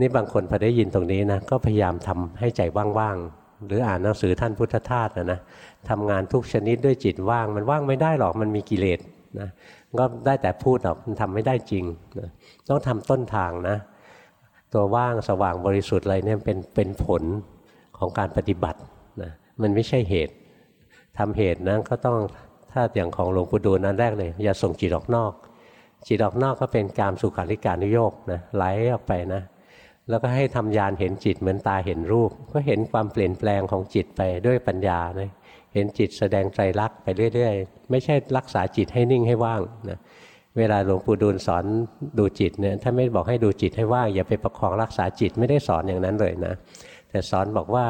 นี่บางคนพอได้ยินตรงนี้นะก็พยายามทำให้ใจว่างๆหรืออ่านหนังสือท่านพุทธทาสนะนะทำงานทุกชนิดด้วยจิตว่าง มันว่างไม่ได้หรอกมันมีกิเลสนะ ก็ได้แต่พูดหรอกมันทำไม่ได้จริงต้องทำต้นทางนะ ตัวว่างสว่างบริสุทธิ์อะไรเนี่ยเป็นเป็นผลของการปฏิบัตินะมันไม่ใช่เหตุทำเหตุนะก็ต้องถ้าอย่างของหลวงปู่ดูลนั้นแรกเลย อย่าส่งจิตออกนอก จิตออกนอกก็เป็นการสุขาริการนุโยกนะไหลออกไปนะแล้วก็ให้ทำยานเห็นจิตเหมือนตาเห็นรูป ก็เห็นความเปลี่ยนแปลงของจิตไปด้วยปัญญานะ เห็นจิตแสดงใจรักไปเรื่อย ๆ ไม่ใช่รักษาจิตให้นิ่งให้ว่างนะเวลาหลวงปู่ดูลสอนดูจิตเนี่ยถ้าไม่บอกให้ดูจิตให้ว่างอย่าไปประคองรักษาจิตไม่ได้สอนอย่างนั้นเลยนะแต่สอนบอกว่า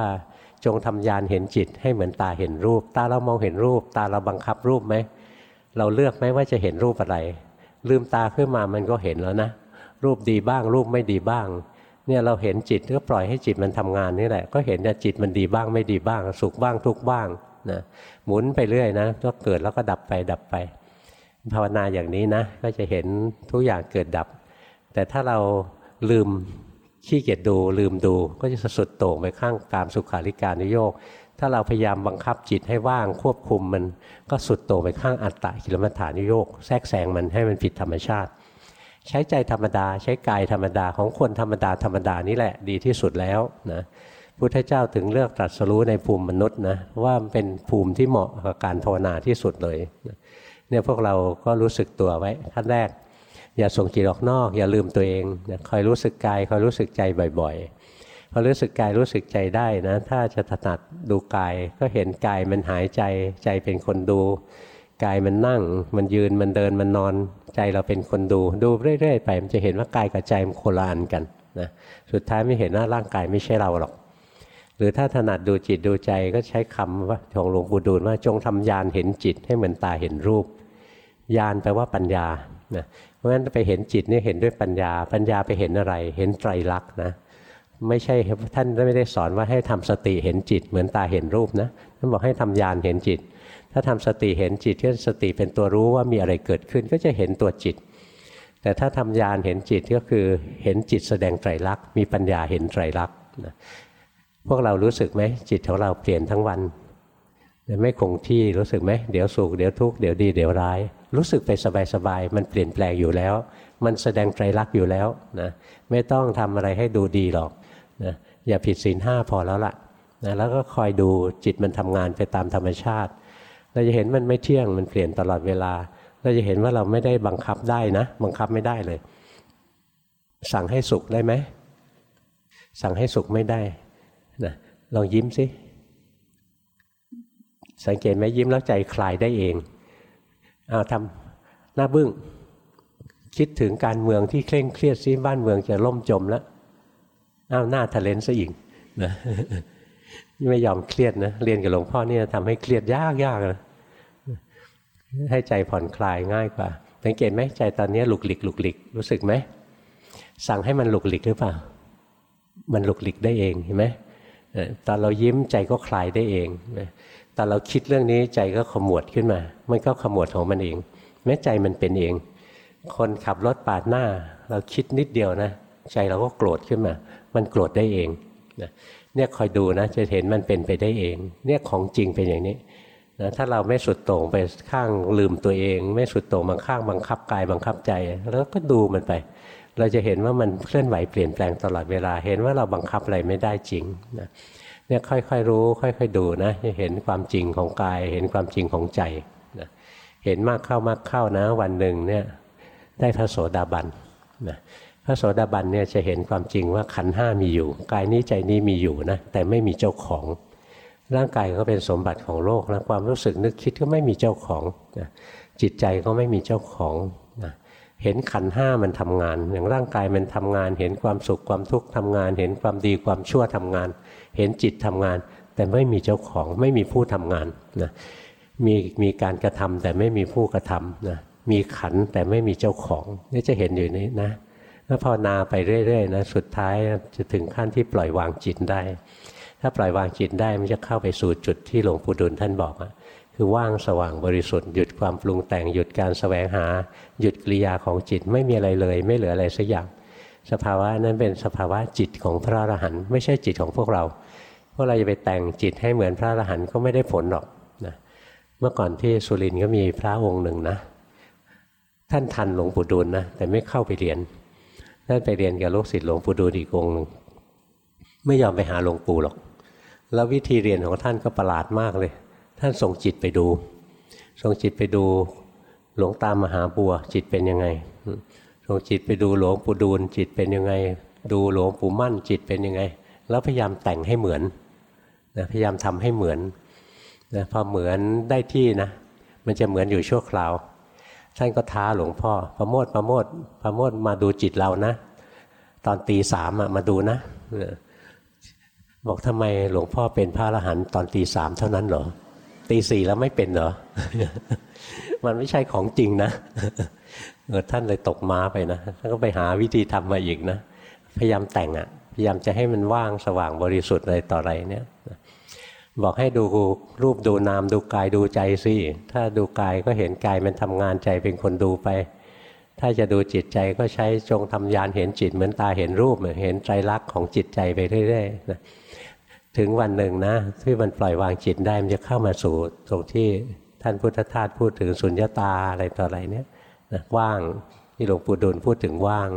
จงทำยานเห็นจิตให้เหมือนตาเห็นรูป ตาเรามองเห็นรูป ตาเราบังคับรูปไหมเราเลือกไหมว่าจะเห็นรูปอะไร ลืมตาขึ้นมามันก็เห็นแล้วนะ รูปดีบ้าง รูปไม่ดีบ้าง เนี่ยเราเห็นจิตก็ปล่อยให้จิตมันทำงานนี่แหละ ก็เห็นว่าจิตมันดีบ้างไม่ดีบ้าง สุขบ้างทุกบ้าง นะหมุนไปเรื่อยนะก็เกิดแล้วก็ดับไปดับไป ภาวนาอย่างนี้นะก็จะเห็นทุกอย่างเกิดดับ แต่ถ้าเราลืมขี้เกียจดูลืมดูก็จะสุดโต่งไปข้างกามสุขาริการนโยกถ้าเราพยายามบังคับจิตให้ว่างควบคุมมันก็สุดโต่งไปข้างอัตตะกิลมัฏฐานิโยกแทรกแซงมันให้มันผิดธรรมชาติ ใช้ใจธรรมดา ใช้กายธรรมดาของคนธรรมดาธรรมดานี่แหละดีที่สุดแล้วนะ พุทธเจ้าถึงเลือกตรัสรู้ในภูมิมนุษย์นะว่าเป็นภูมิที่เหมาะกับการภาวนาที่สุดเลยเนี่ยพวกเราก็รู้สึกตัวไว้ขั้นแรก อย่าส่งจิตออกนอก อย่าลืมตัวเองคอยรู้สึกกายคอยรู้สึกใจบ่อยๆพอรู้สึกกายรู้สึกใจได้นะถ้าจะถนัดดูกายก็เห็นกายมันหายใจใจเป็นคนดูกายมันนั่งมันยืนมันเดินมันนอนใจเราเป็นคนดูดูเรื่อยๆไป มันจะเห็นว่ากายกับใจมันโคลานกันนะสุดท้ายไม่เห็นว่าร่างกายไม่ใช่เราหรอก หรือถ้าถนัดดูจิตดูใจก็ใช้คำว่าของหลวงปู่ดูลว่าจงทำยานเห็นจิตให้เหมือนตาเห็นรูปยานแปลว่าปัญญานะเพราะฉะนั้นไปเห็นจิตนี่เห็นด้วยปัญญา ปัญญาไปเห็นอะไร เห็นไตรลักษณ์นะไม่ใช่ท่านไม่ได้สอนว่าให้ทำสติเห็นจิตเหมือนตาเห็นรูปนะท่านบอกให้ทำญาณเห็นจิต ถ้าทำสติเห็นจิตที่สติเป็นตัวรู้ว่ามีอะไรเกิดขึ้นก็จะเห็นตัวจิต แต่ถ้าทำญาณเห็นจิตก็คือเห็นจิตแสดงไตรลักษณ์มีปัญญาเห็นไตรลักษณ์ พวกเรารู้สึกไหมจิตของเราเปลี่ยนทั้งวันไม่คงที่รู้สึกไหมเดี๋ยวสุขเดี๋ยวทุกข์เดี๋ยวดีเดี๋ยวร้าย รู้สึกไปสบายๆมันเปลี่ยนแปลงอยู่แล้ว มันแสดงไตรลักษณ์อยู่แล้วนะไม่ต้องทำอะไรให้ดูดีหรอกนะอย่าผิดศีลห้าพอแล้วล่ะนะแล้วก็คอยดูจิตมันทำงานไปตามธรรมชาติ เราจะเห็นมันไม่เที่ยงมันเปลี่ยนตลอดเวลา เราจะเห็นว่าเราไม่ได้บังคับได้นะ บังคับไม่ได้เลย สั่งให้สุขได้ไหมสั่งให้สุขไม่ได้ นะลองยิ้มสิสังเกตไหมยิ้มแล้วใจคลายได้เองเอาทำหน้าบึ้งคิดถึงการเมืองที่เคร่งเครียดซิบ้านเมืองจะล่มจมแล้วอ้าวหน้าทะเลนซะอีกนะไม่ยอมเครียดนะเรียนกับหลวงพ่อนี่ทำให้เครียดยากยากนะให้ใจผ่อนคลายง่ายกว่าสังเกตไหมใจตอนนี้หลุกหลิกหลุกหลิกรู้สึกไหมสั่งให้มันหลุกหลิกหรือเปล่า มันหลุกหลิกได้เองเห็นไหม ตอนเรายิ้มใจก็คลายได้เองตอนเราคิดเรื่องนี้ใจก็ขมวดขึ้นมา มันก็ขมวดของมันเอง แม้ใจมันเป็นเอง คนขับรถปาดหน้า เราคิดนิดเดียวนะ ใจเราก็โกรธขึ้นมา มันโกรธได้เองเนี่ยคอยดูนะ จะเห็นมันเป็นไปได้เอง เนี่ยของจริงเป็นอย่างนี้นะถ้าเราไม่สุดโต่งไปข้างลืมตัวเอง ไม่สุดโต่งบางข้างบังคับกายบังคับใจ แล้วก็ดูมันไป เราจะเห็นว่ามันเคลื่อนไหวเปลี่ยนแปลงตลอดเวลา เห็นว่าเราบังคับอะไรไม่ได้จริงนะเนี่ยค่อยๆรู้ ค่อย ๆ ดูนะจะเห็นความจริงของกาย เห็นความจริงของใจนะเห็นมากเข้ามากเข้านะ วันหนึ่งเนี่ยได้พระโสดาบันนะพระโสดาบันเนี่ยจะเห็นความจริงว่าขันห้ามีอยู่ กายนี้ใจนี้มีอยู่นะแต่ไม่มีเจ้าของ ร่างกายก็เป็นสมบัติของโลกนะความรู้สึกนึกคิดก็ไม่มีเจ้าของนะจิตใจก็ไม่มีเจ้าของ เห็นขันห้ามันทำงาน อย่างร่างกายมันทำงาน เห็นความสุขความทุกข์ทำงาน เห็นความดีความชั่วทำงาน เห็นจิตทำงาน แต่ไม่มีเจ้าของไม่มีผู้ทำงานนะมีมีการกระทำแต่ไม่มีผู้กระทำนะมีขันแต่ไม่มีเจ้าของนี่จะเห็นอยู่นี้นะแล้วภาวนาไปเรื่อยๆนะสุดท้ายจะถึงขั้นที่ปล่อยวางจิตได้ ถ้าปล่อยวางจิตได้มันจะเข้าไปสู่จุดที่หลวงปู่ดุลท่านบอกอะ คือว่างสว่างบริสุทธิ์หยุดความปรุงแต่งหยุดการสแสวงหา หยุดกิริยาของจิตไม่มีอะไรเลย ไม่เหลืออะไรสักอย่างสภาวะนั้นเป็นสภาวะจิตของพระอรหันต์ไม่ใช่จิตของพวกเราพวกเราจะไปแต่งจิตให้เหมือนพระอรหันต์ก็ไม่ได้ผลหรอกนะเมื่อก่อนที่สุรินทร์ก็มีพระองค์หนึ่งนะ ท่านทันหลวงปู่ดูลนะแต่ไม่เข้าไปเรียนท่านไปเรียนกับลูกศิษย์หลวงปู่ดูลอีกองค์หนึ่งไม่ยอมไปหาหลวงปู่หรอก แล้ววิธีเรียนของท่านก็ประหลาดมากเลย ท่านส่งจิตไปดู ส่งจิตไปดูหลวงตามหาบัวจิตเป็นยังไง ส่งจิตไปดูหลวงปู่ดูลจิตเป็นยังไง ดูหลวงปู่มั่นจิตเป็นยังไง แล้วพยายามแต่งให้เหมือนนะพยายามทำให้เหมือนนะพอเหมือนได้ที่นะ มันจะเหมือนอยู่ชั่วคราว ท่านก็ท้าหลวงพ่อประโมทประโมทประโมทมาดูจิตเรานะ ตอนตีสามมาดูนะ บอกทำไมหลวงพ่อเป็นพระอรหันต์ตอนตีสามเท่านั้นเหรอ ตีสี่แล้วไม่เป็นเหรอ มันไม่ใช่ของจริงนะเออท่านเลยตกม้าไปนะท่านก็ไปหาวิธีทำมาอีกนะ พยายามแต่งอะ่ะ พยายามจะให้มันว่างสว่างบริสุทธิ์อะไรต่ออะไรเนี่ยบอกให้ดูรูปดูนามดูกายดูใจสิถ้าดูกายก็เห็นกายมันทำงานใจเป็นคนดูไป ถ้าจะดูจิตใจก็ใช้จงทำยานเห็นจิตเหมือนตาเห็นรูปเห็นใจรักของจิตใจไปเรื่อยๆนะ ถึงวันหนึ่งนะที่มันปล่อยวางจิตได้มันจะเข้ามาสู่ตรงที่ท่านพุทธทาสพูดถึงสุญญาตาอะไรต่ออะไรเนี่ยนะว่างที่หลวงปู่ดูลพูดถึงว่าง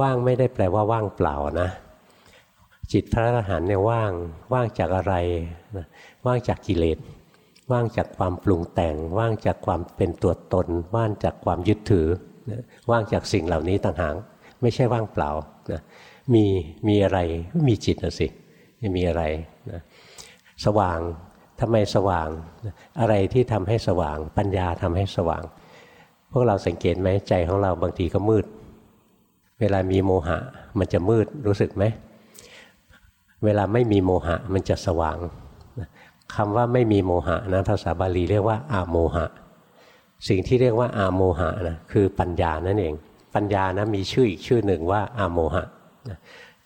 ว่างไม่ได้แปลว่าว่างเปล่านะ จิตพระอรหันต์เนี่ยว่างว่างจากอะไรนะว่างจากกิเลสว่างจากความปรุงแต่ง ว่างจากความเป็นตัวตน ว่างจากความยึดถือนะว่างจากสิ่งเหล่านี้ต่างหากไม่ใช่ว่างเปล่านะมีมีอะไรมีจิตนะสิ ไม่มีอะไรนะสว่างทำไมสว่าง อะไรที่ทำให้สว่าง ปัญญาทำให้สว่าง พวกเราสังเกตไหมใจของเราบางทีก็มืด เวลามีโมหะ มันจะมืดรู้สึกไหม เวลาไม่มีโมหะ มันจะสว่างคำว่าไม่มีโมหะนะภาษาบาลีเรียกว่าอาโมหะ สิ่งที่เรียกว่าอาโมหะนะคือปัญญานั่นเอง ปัญญานะมีชื่ออีกชื่อหนึ่งว่าอาโมหะ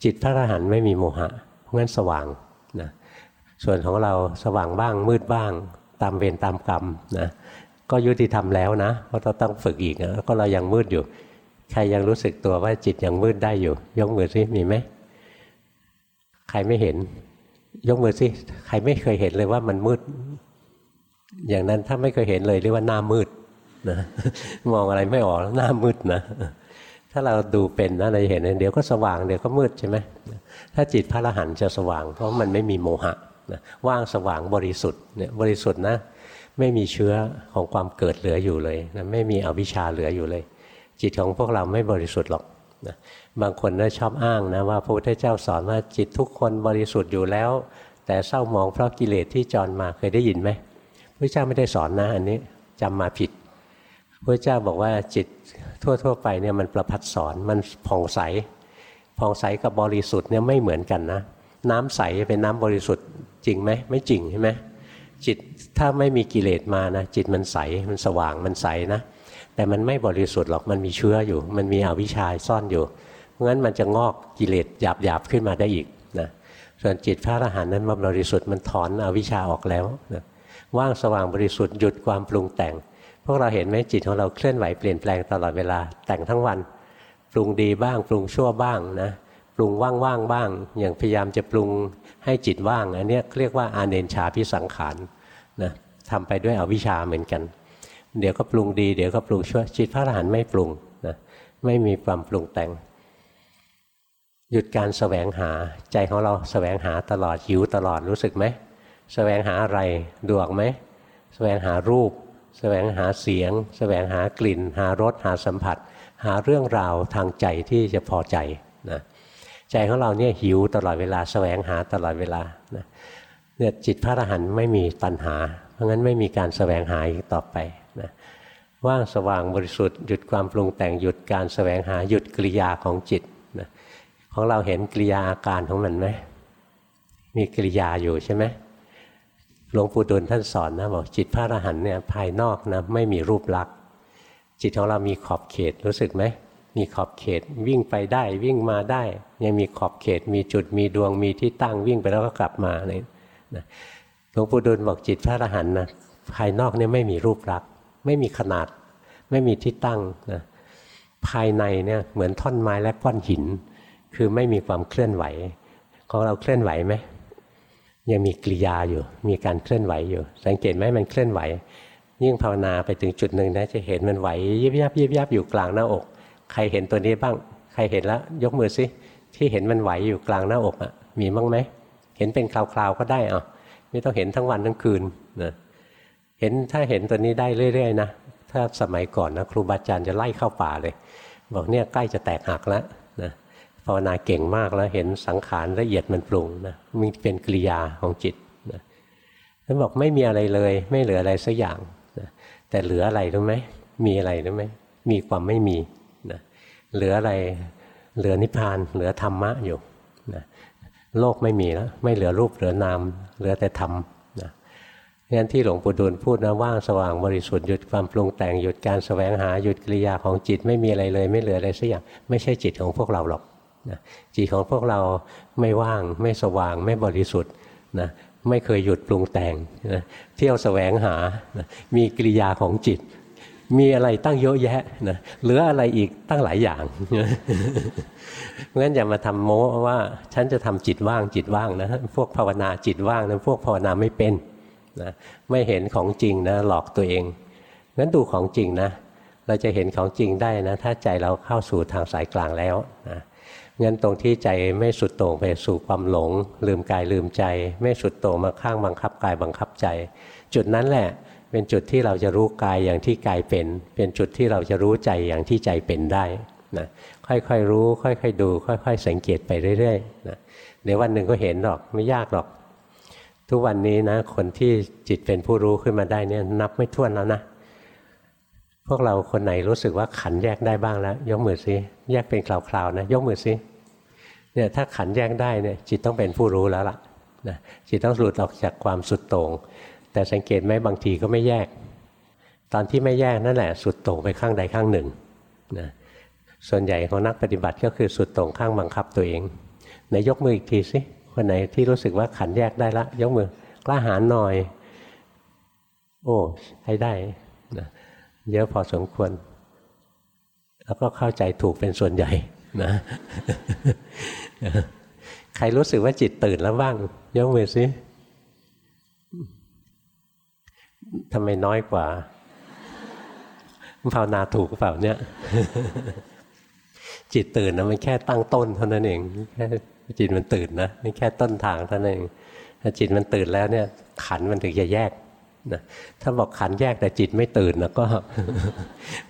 จิตพระอรหันต์ไม่มีโมหะ งั้นสว่างนะส่วนของเราสว่างบ้างมืดบ้าง ตามเวรตามกรรมนะก็ยุติธรรมแล้วนะเพราะเราต้องฝึกอีกนะก็เรายังมืดอยู่ ใครยังรู้สึกตัวว่าจิตยังมืดได้อยู่ ยกมือซิมีไหมใครไม่เห็น ยกมือซิใครไม่เคยเห็นเลยว่ามันมืด อย่างนั้นถ้าไม่เคยเห็นเลยเรียกว่าหน้ามืดนะมองอะไรไม่ออกหน้ามืดนะ ถ้าเราดูเป็นนะเราเห็นเดี๋ยวก็สว่างเดี๋ยวก็มืดใช่ไหมถ้าจิตพระอรหันต์จะสว่าง เพราะมันไม่มีโมหะนะว่างสว่างบริสุทธิ์เนี่ยบริสุทธิ์นะไม่มีเชื้อของความเกิดเหลืออยู่เลยนะไม่มีอวิชชาเหลืออยู่เลย จิตของพวกเราไม่บริสุทธิ์หรอกนะบางคนน่าชอบอ้างนะว่าพระพุทธเจ้าสอนว่าจิตทุกคนบริสุทธิ์อยู่แล้ว แต่เศร้าหมองเพราะกิเลสที่จรมาเคยได้ยินไหมพระเจ้าไม่ได้สอนนะอันนี้จำมาผิด พระเจ้าบอกว่าจิตทั่ว ๆ ไปเนี่ยมันประพัดสอนมันผ่องใสผ่องใสกับบริสุทธิ์เนี่ยไม่เหมือนกันนะน้ำใสเป็นน้ำบริสุทธิ์จริงไหมไม่จริงใช่ไหมจิตถ้าไม่มีกิเลสมานะจิตมันใสมันสว่างมันใสนะแต่มันไม่บริสุทธิ์หรอกมันมีเชื้ออยู่ มันมีอวิชชาซ่อนอยู่เพราะงั้นมันจะงอกกิเลสหยาบหยาบขึ้นมาได้อีกนะส่วนจิตพระอรหันต์นั้นมันบริสุทธิ์มันถอนอวิชชาออกแล้วนะว่างสว่างบริสุทธิ์หยุดความปรุงแต่ง พวกเราเห็นไหมจิตของเราเคลื่อนไหวเปลี่ยนแปลงตลอดเวลาแต่งทั้งวัน ปรุงดีบ้าง ปรุงชั่วบ้างนะปรุงว่างๆบ้าง อย่างพยายามจะปรุงให้จิตว่างอันนี้เรียกว่าอาเนนชาพิสังขารนะทำไปด้วยอวิชชาเหมือนกัน เดี๋ยวก็ปรุงดีเดี๋ยวก็ปรุงชั่วจิตพระอรหันต์ไม่ปรุงนะไม่มีความปรุงแต่ง หยุดการสแสวงหาใจของเราสแสวงหาตลอดหิวตลอดรู้สึกไหมสแสวงหาอะไรดวกไหมสแสวงหารูปส แสวงหาเสียงสแสวงหากลิ่น หารสหาสัมผัส หาเรื่องราวทางใจที่จะพอใจนะใจของเราเนี่ยหิวตลอดเวลาสแสวงหาตลอดเวลานะเนี่ยจิตพระอรหันต์ไม่มีตัณหา เพราะงั้นไม่มีการสแสวงหาอีกต่อไปนะว่างสว่างบริสุทธิ์หยุดความปรุงแต่งหยุดการสแสวงหาหยุดกิริยาของจิตนะของเราเห็นกิริยาอาการของมันไหมมีกิริยาอยู่ใช่ไหม หลวงปู่ดูลท่านสอนนะบอกจิตพระอรหันต์เนี่ยภายนอกนะไม่มีรูปลักษณ์จิตของเรามีขอบเขตรู้สึกไหมมีขอบเขตวิ่งไปได้วิ่งมาได้ ยังมีขอบเขต มีจุดมีดวงมีที่ตั้งวิ่งไปแล้วก็กลับมาเลยนะหลวงปู่ดูลบอกจิตพระอรหันต์นะภายนอกเนี่ยไม่มีรูปลักษณ์ไม่มีขนาด ไม่มีที่ตั้งนะภายในเนี่ยเหมือนท่อนไม้และก้อนหิน คือไม่มีความเคลื่อนไหว ของเราเคลื่อนไหวไหม ยังมีกริยาอยู่ มีการเคลื่อนไหวอยู่ สังเกตไหมมันเคลื่อนไหว ยิ่งภาวนาไปถึงจุดหนึ่งนะจะเห็นมันไหวยิบยับยิบยับอยู่กลางหน้าอก ใครเห็นตัวนี้บ้าง ใครเห็นแล้วยกมือสิที่เห็นมันไหวอยู่กลางหน้าอกอะ่ะ มีบ้างไหมเห็นเป็นคราวๆก็ได้อะไม่ต้องเห็นทั้งวันทั้งคืนนะเห็นถ้าเห็นตัวนี้ได้เรื่อยๆนะถ้าสมัยก่อนนะครูบาอาจารย์จะไล่เข้าป่าเลย บอกเนี่ยใกล้จะแตกหักแล้วนะ ภาวนาเก่งมากแล้วเห็นสังขารละเอียดมันปรุงนะมันเป็นกิริยาของจิตนะท่านบอกไม่มีอะไรเลย ไม่เหลืออะไรสักอย่างนะแต่เหลืออะไรรู้ไหมมีอะไรรู้ไหมมีความไม่มีนะเหลืออะไรเหลือนิพพาน เหลือธรรมะอยู่นะโลกไม่มีแล้วไม่เหลือรูปเหลือนามเหลือแต่ธรรมงั้นที่หลวงปู่ดูลพูดนะว่างสว่างบริสุทธิ์หยุดความปรุงแต่งหยุดการสแสวงหาหยุดกิริยาของจิตไม่มีอะไรเลย ไม่เหลืออะไรสักอย่างไม่ใช่จิตของพวกเราหรอก นะจิตของพวกเราไม่ว่างไม่สว่างไม่บริสุทธิ์นะไม่เคยหยุดปรุงแต่งนะเที่ยวสแสวงหานะมีกิริยาของจิต มีอะไรตั้งเยอะแยะนะเหลืออะไรอีกตั้งหลายอย่างงั้นอย่ามาทำโม้ว่าฉันจะทำจิตว่างจิตว่างนะพวกภาวนาจิตว่างนะพวกภาวนาไม่เป็นนะไม่เห็นของจริงนะหลอกตัวเองงั้นดูของจริงนะ เราจะเห็นของจริงได้นะ ถ้าใจเราเข้าสู่ทางสายกลางแล้วนะ งั้นตรงที่ใจไม่สุดโต่งไปสู่ความหลง ลืมกายลืมใจ ไม่สุดโต่งมาข้างบังคับกายบังคับใจ จุดนั้นแหละเป็นจุดที่เราจะรู้กายอย่างที่กายเป็น เป็นจุดที่เราจะรู้ใจอย่างที่ใจเป็นได้นะค่อยๆรู้ ค่อยๆดู ค่อย ๆ สังเกตไปเรื่อยๆนะเดี๋ยววันหนึ่งก็เห็นหรอกไม่ยากหรอก ทุกวันนี้นะคนที่จิตเป็นผู้รู้ขึ้นมาได้เนี่ยนับไม่ถ้วนแล้วนะ วกเราคนไหนรู้สึกว่าขันแยกได้บ้างแล้ว ยกมือซิแยกเป็นคราวๆนะยกมือซิเนี่ยถ้าขันแยกได้เนี่ยจิตต้องเป็นผู้รู้แล้วล่ะนะจิตต้องหลุดออกจากความสุดโต่งแต่สังเกตไหมบางทีก็ไม่แยก ตอนที่ไม่แยกนั่นแหละสุดโต่งไปข้างใดข้างหนึ่งนะส่วนใหญ่ของนักปฏิบัติก็คือสุดโต่งข้างบังคับตัวเองไหนยกมืออีกทีสิคนไหนที่รู้สึกว่าขันแยกได้ละ ยกมือกล้าหาญหน่อย โอ้ให้ได้ เยอะพอสมควร แล้วก็เข้าใจถูกเป็นส่วนใหญ่นะใครรู้สึกว่าจิตตื่นแล้วบ้างยกมือสิทำไมน้อยกว่าภาวนาถูกเปล่าเนี่ย จิตตื่นนะมันแค่ตั้งต้นเท่านั้นเองแค่จิตมันตื่นนะนี่แค่ต้นทางเท่านั้นเองถ้าจิตมันตื่นแล้วเนี่ย ขันมันถึงจะแยก นะถ้าบอกขันแยกแต่จิตไม่ตื่นนะก็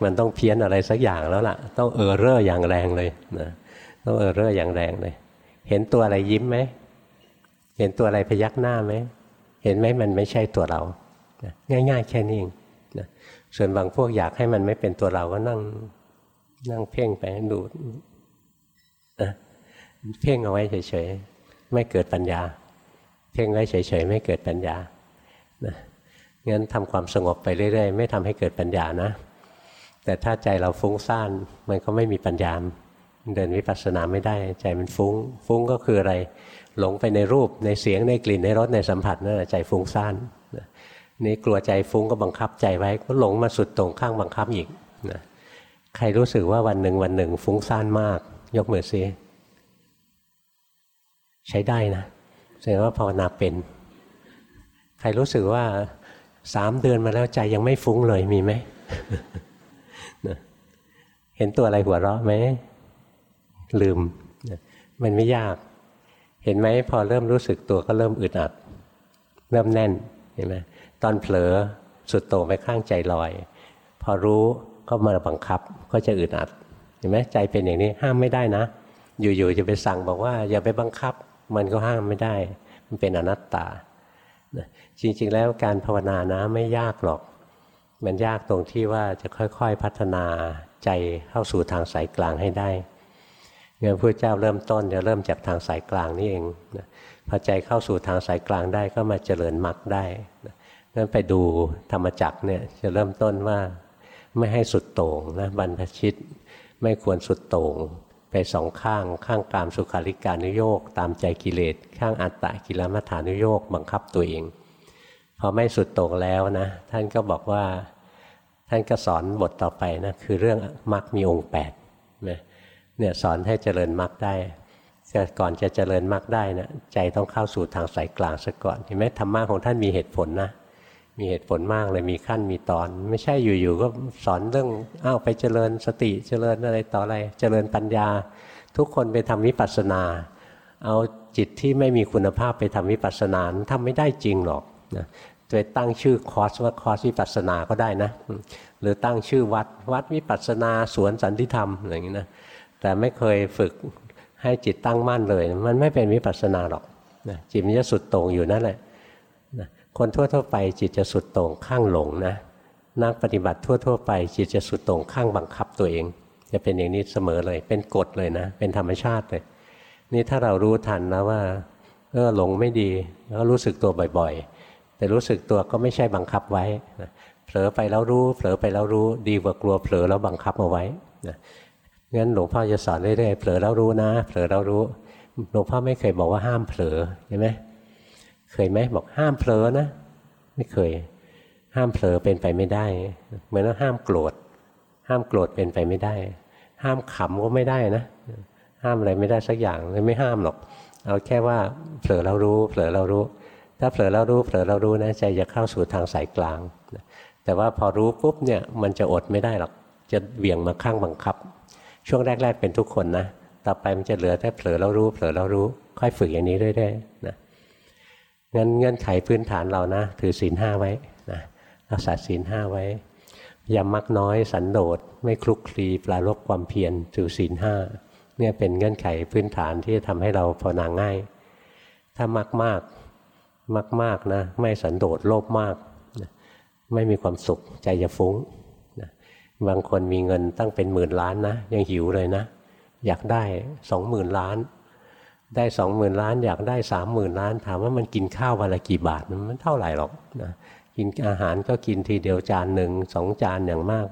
มันต้องเพี้ยนอะไรสักอย่างแล้วล่ะ ต้องเออเร่ออย่างแรงเลยนะต้องเออเร่ออย่างแรงเลย เห็นตัวอะไรยิ้มไหมเห็นตัวอะไรพยักหน้าไหมเห็นไหมมันไม่ใช่ตัวเราง่าย ๆ แค่นี้เองนะส่วนบางพวกอยากให้มันไม่เป็นตัวเราก็นั่งนั่งเพ่งไปดูนะเพ่งเอาไว้เฉยๆไม่เกิดปัญญา เพ่งไว้เฉยๆไม่เกิดปัญญานะ งั้นทำความสงบไปเรื่อยๆ ไม่ทำให้เกิดปัญญานะ แต่ถ้าใจเราฟุ้งซ่านมันก็ไม่มีปัญญาเดินวิปัสสนาไม่ได้ ใจมันฟุง้ง ฟุ้งก็คืออะไร หลงไปในรูปในเสียงในกลิ่นในรสในสัมผัสนั่นแหละใจฟุ้งซ่านนี่กลัวใจฟุ้งก็บังคับใจไว้ก็หลงมาสุดตรงข้างบังคับอีกนะใครรู้สึกว่าวันหนึ่งวันหนึ่ง ฟุ้งซ่านมาก ยกมือซิใช้ได้นะแสดงว่าภาวนาเป็น ใครรู้สึกว่า สามเดือนมาแล้วใจยังไม่ฟุ้งเลยมีไหมเห็นตัวอะไรหัวเราะไหมลืมมันไม่ยาก เห็นไหมพอเริ่มรู้สึกตัวก็เริ่มอึดอัด เริ่มแน่นเห็นไหมตอนเผลอสุดโต่งไปข้างใจลอย พอรู้ก็มาบังคับก็จะอึดอัดเห็นไหมใจเป็นอย่างนี้ห้ามไม่ได้นะ อยู่ๆจะไปสั่งบอกว่า อย่าไปบังคับ มันก็ห้ามไม่ได้ มันเป็นอนัตตา จริงๆแล้วการภาวนานะไม่ยากหรอก มันยากตรงที่ว่าจะค่อยๆพัฒนาใจเข้าสู่ทางสายกลางให้ได้เงื่อนพระเจ้าเริ่มต้นจะเริ่มจากทางสายกลางนี่เองพอใจเข้าสู่ทางสายกลางได้ก็มาเจริญมรรคได้นั้นไปดูธรรมจักเนี่ยจะเริ่มต้นว่าไม่ให้สุดโต่งนะบรรพชิต ไม่ควรสุดโต่ง ไปสองข้างข้างกามสุขาริการนุโยกตามใจกิเลส ข้างอัตตะกิลมัฐานุโยกบังคับตัวเองพอไม่สุดโต่งแล้วนะ ท่านก็บอกว่าท่านก็สอนบทต่อไปนะคือเรื่องมรรคมีองค์แปดเนี่ยสอนให้เจริญมรรคได้แต่ก่อนจะเจริญมรรคได้นะใจต้องเข้าสู่ทางสายกลางซะก่อนเห็นไหมธรรมะของท่านมีเหตุผลนะ มีเหตุผลมากเลยมีขั้นมีตอน ไม่ใช่อยู่ๆก็สอนเรื่องอ้าวไปเจริญสติเจริญอะไรต่ออะไร เจริญปัญญา ทุกคนไปทำวิปัสสนา เอาจิตที่ไม่มีคุณภาพไปทำวิปัสสนาทำไม่ได้จริงหรอกนะจะตั้งชื่อคอร์สว่าคอร์สวิปัสสนาก็ได้นะ หรือตั้งชื่อวัดวัดวิปัสสนาสวนสันติธรรมอะไรอย่างนี้นะแต่ไม่เคยฝึกให้จิตตั้งมั่นเลย มันไม่เป็นวิปัสสนาหรอกนะจิตมันจะสุดโต่งอยู่นั่นแหละ คนทั่วๆไปจิตจะสุดโต่งข้างหลงนะนักปฏิบัติทั่ว ๆ ไปจิตจะสุดโต่งข้างบังคับตัวเอง จะเป็นอย่างนี้เสมอเลย เป็นกฎเลยนะ เป็นธรรมชาติเลยนี่ถ้าเรารู้ทันนะว่าเออหลงไม่ดีแล้วรู้สึกตัวบ่อยๆ แต่รู้สึกตัวก็ไม่ใช่บังคับไว้เผลอไปแล้วรู้เผลอไปแล้วรู้ดีกว่ากลัวเผลอแล้วบังคับเอาไว้นะงั้นหลวงพ่อจะสอนเรื่อยๆเผลอแล้วรู้นะ เผลอแล้วรู้หลวงพ่อไม่เคยบอกว่าห้ามเผลอเห็นไหม เคยไหมบอกห้ามเผลอนะ ไม่เคย ห้ามเผลอเป็นไปไม่ได้ เหมือนว่าห้ามโกรธ ห้ามโกรธเป็นไปไม่ได้ ห้ามขำก็ไม่ได้นะ ห้ามอะไรไม่ได้สักอย่างเลยไม่ห้ามหรอก เอาแค่ว่าเผลอเรารู้ เผลอเรารู้ ถ้าเผลอเรารู้ เผลอเรารู้นะใจจะเข้าสู่ทางสายกลาง แต่ว่าพอรู้ปุ๊บเนี่ยมันจะอดไม่ได้หรอก จะเบี่ยงมาข้างบังคับ ช่วงแรก ๆ เป็นทุกคนนะ ต่อไปมันจะเหลือแต่เผลอแล้วรู้ เผลอแล้วรู้ ค่อยฝึกอย่างนี้เรื่อยๆนะ งั้นเงื่อนไขพื้นฐานเรานะถือศีลห้าไว้นะรักษาศีลห้าไว้ยำมักน้อยสันโดษไม่คลุกคลีปลารบความเพียรถือศีลห้าเนี่ยเป็นเงื่อนไขพื้นฐานที่จะทำให้เราภาวนาง่าย ถ้ามากมากมากมากนะไม่สันโดษโลภมาก ไม่มีความสุขใจจะฟุ้งบางคนมีเงินตั้งเป็นหมื่นล้านนะยังหิวเลยนะ อยากได้สองหมื่นล้าน ได้สองหมื่นล้านอยากได้สามหมื่นล้าน ถามว่ามันกินข้าววันละกี่บาทมันเท่าไหร่หรอกนะกินอาหารก็กินทีเดียวจานหนึ่งสองจานอย่างมาก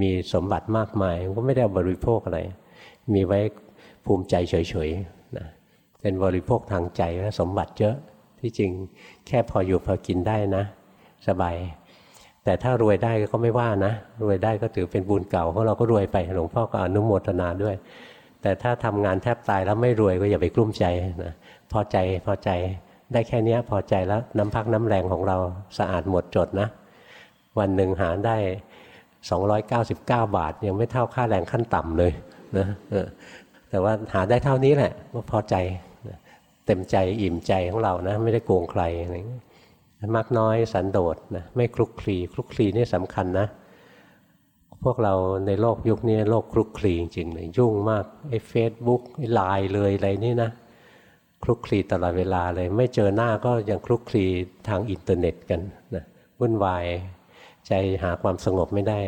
มีสมบัติมากมายก็ไม่ได้บริโภคอะไร มีไว้ภูมิใจเฉยๆนะเป็นบริโภคทางใจและสมบัติเยอะที่จริงแค่พออยู่พอกินได้นะ สบายแต่ถ้ารวยได้ก็ไม่ว่านะ รวยได้ก็ถือเป็นบุญเก่าเพราะเราก็รวยไปหลวงพ่อก็อนุโมทนาด้วย แต่ถ้าทำงานแทบตายแล้วไม่รวยก็อย่าไปกลุ้มใจนะพอใจพอใจได้แค่นี้พอใจแล้วน้ำพักน้ำแรงของเราสะอาดหมดจดนะ วันหนึ่งหาได้ 299 บาท ยังไม่เท่าค่าแรงขั้นต่ำเลยนะแต่ว่าหาได้เท่านี้แหละก็พอใจเต็มใจอิ่มใจของเรานะ ไม่ได้โกงใครอะไรมักน้อยสันโดษนะไม่คลุกคลีคลุกคลีนี่สำคัญนะ พวกเราในโลกยุคนี้โลกคลุกคลีจริงๆเลยยุ่งมากไอ้เฟซบุ๊กไอ้ไลน์เลยอะไรนี่นะคลุกคลีตลอดเวลาเลย ไม่เจอหน้าก็ยังคลุกคลีทางอินเทอร์เน็ตกันนะวุ่นวายใจหาความสงบไม่ได้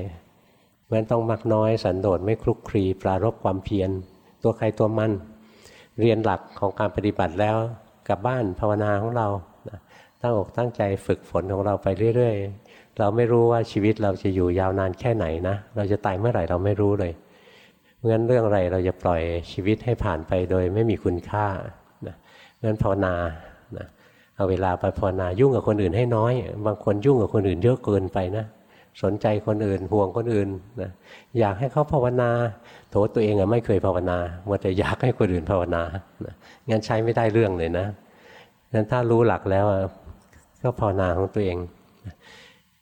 เพราะนั้นต้องมักน้อยสันโดษไม่คลุกคลีปรารบความเพียรตัวใครตัวมัน เรียนหลักของการปฏิบัติแล้วกับบ้านภาวนาของเราตั้งอกตั้งใจฝึกฝนของเราไปเรื่อย ๆ เราไม่รู้ว่าชีวิตเราจะอยู่ยาวนานแค่ไหนนะ เราจะตายเมื่อไหร่เราไม่รู้เลยงั้นเรื่องอะไรเราจะปล่อยชีวิตให้ผ่านไปโดยไม่มีคุณค่านะงั้นภาวนานะเอาเวลาไปภาวนายุ่งกับคนอื่นให้น้อย บางคนยุ่งกับคนอื่นเยอะเกินไปนะ สนใจคนอื่นห่วงคนอื่นนะอยากให้เขาภาวนา โถตัวเองอะไม่เคยภาวนามัวแต่อยากให้คนอื่นภาวนานะงั้นใช้ไม่ได้เรื่องเลยนะงั้นถ้ารู้หลักแล้วก็ภาวนาของตัวเอง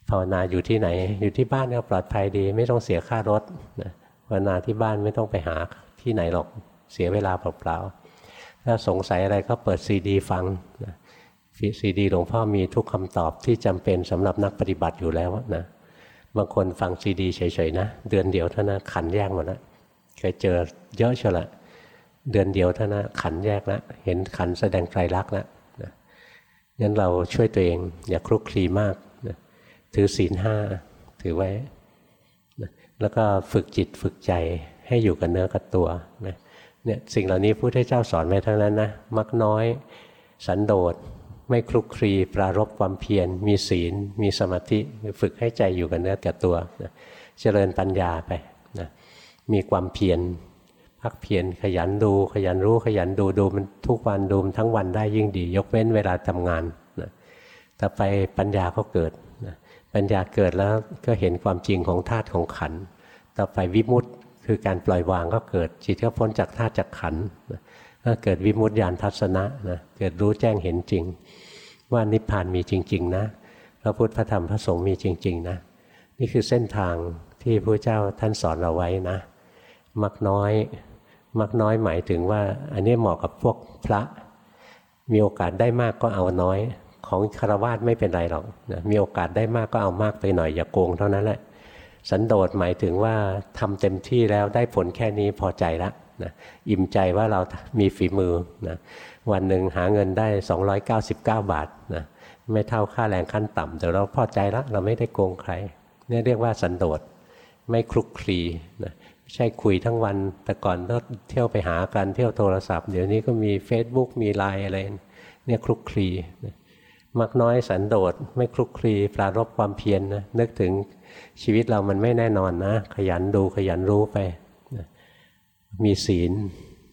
ภาวนาอยู่ที่ไหน อยู่ที่บ้านก็ปลอดภัยดี ไม่ต้องเสียค่ารถนะภาวนาที่บ้านไม่ต้องไปหาที่ไหนหรอกเสียเวลาเปล่าๆถ้าสงสัยอะไรก็เปิดซีดีฟังนะซีดีหลวงพ่อมีทุกคำตอบที่จำเป็นสำหรับนักปฏิบัติอยู่แล้วนะบางคนฟังซีดีเฉยๆนะเดือนเดียวเท่านั้นขันแยกหมดแล้วเคยเจอเยอะเชียวละเดือนเดียวเท่านั้นขันแยกล้วเห็นขันแสดงไตรลักษณ์ละงั้นเราช่วยตัวเอง อย่าคลุกคลีมาก ถือศีลห้าถือไว้ แล้วก็ฝึกจิตฝึกใจให้อยู่กับเนื้อกับตัวนะเนี่ยสิ่งเหล่านี้พระพุทธเจ้าสอนไว้ทั้งนั้นนะมักน้อย สันโดษไม่คลุกคลีปรารบความเพียรมีศีล มีสมาธิฝึกให้ใจอยู่กับเนื้อกับตัวนะเจริญปัญญาไปนะมีความเพียรพักเพียรขยันดู ขยันรู้ขยันดูดูมันทุกวันดูมันทั้งวันได้ยิ่งดี ยกเว้นเวลาทำงานนะต่อไปปัญญาก็เกิด ปัญญาเกิดแล้วก็เห็นความจริงของธาตุของขัน ต่อไปวิมุตต์คือการปล่อยวางก็เกิด จิตก็พ้นจากธาตุจากขันก็เกิดวิมุตติญาณทัศนะนะเกิดรู้แจ้งเห็นจริง ว่านิพพานมีจริง ๆ นะพระพุทธพระธรรมพระสงฆ์มีจริง ๆ นะ นี่คือเส้นทางที่พระเจ้าท่านสอนเราไว้นะมักน้อยมักน้อยหมายถึงว่า อันนี้เหมาะกับพวกพระ มีโอกาสได้มากก็เอาน้อย ของคารวาสไม่เป็นไรหรอกนะมีโอกาสได้มากก็เอามากไปหน่อยอย่าโกงเท่านั้นแหละ สันโดษหมายถึงว่าทำเต็มที่แล้วได้ผลแค่นี้พอใจละนะอิ่มใจว่าเรามีฝีมือนะวันหนึ่งหาเงินได้ 299 บาทนะไม่เท่าค่าแรงขั้นต่ำแต่เราพอใจละเราไม่ได้โกงใครนี่เรียกว่าสันโดษไม่คลุกคลีนะใช่คุยทั้งวัน แต่ก่อนก็เที่ยวไปหากันเที่ยวโทรศัพท์ เดี๋ยวนี้ก็มี Facebook มีไลน์อะไรเนี่ยคลุกคลี มักน้อยสันโดษไม่คลุกคลีปรารบความเพียรนนะนึกถึงชีวิตเรามันไม่แน่นอนนะ ขยันดูขยันรู้ไปนะมีศีล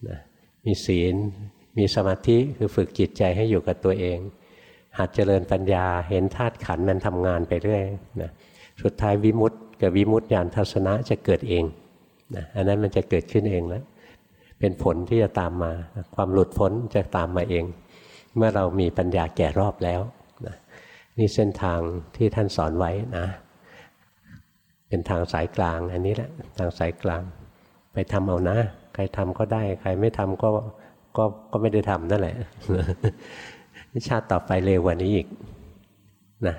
นะมีศีล มีสมาธิคือฝึกจิตใจให้อยู่กับตัวเอง หัดเจริญปัญญาเห็นธาตุขันมันทำงานไปเรื่อยนะสุดท้ายวิมุตต์กับวิมุตติญาณทัศนะจะเกิดเองนะอันนั้นมันจะเกิดขึ้นเองแล้วเป็นผลที่จะตามมา ความหลุดพ้นจะตามมาเอง เมื่อเรามีปัญญาแก่รอบแล้วนะนี่เส้นทางที่ท่านสอนไว้นะ เป็นทางสายกลางอันนี้แหละทางสายกลาง ไปทำเอานะ ใครทำก็ได้ ใครไม่ทำก็ก็ก็ไม่ได้ทำนั่นแหละชาติต่อไปเร็วกว่านี้อีกนะ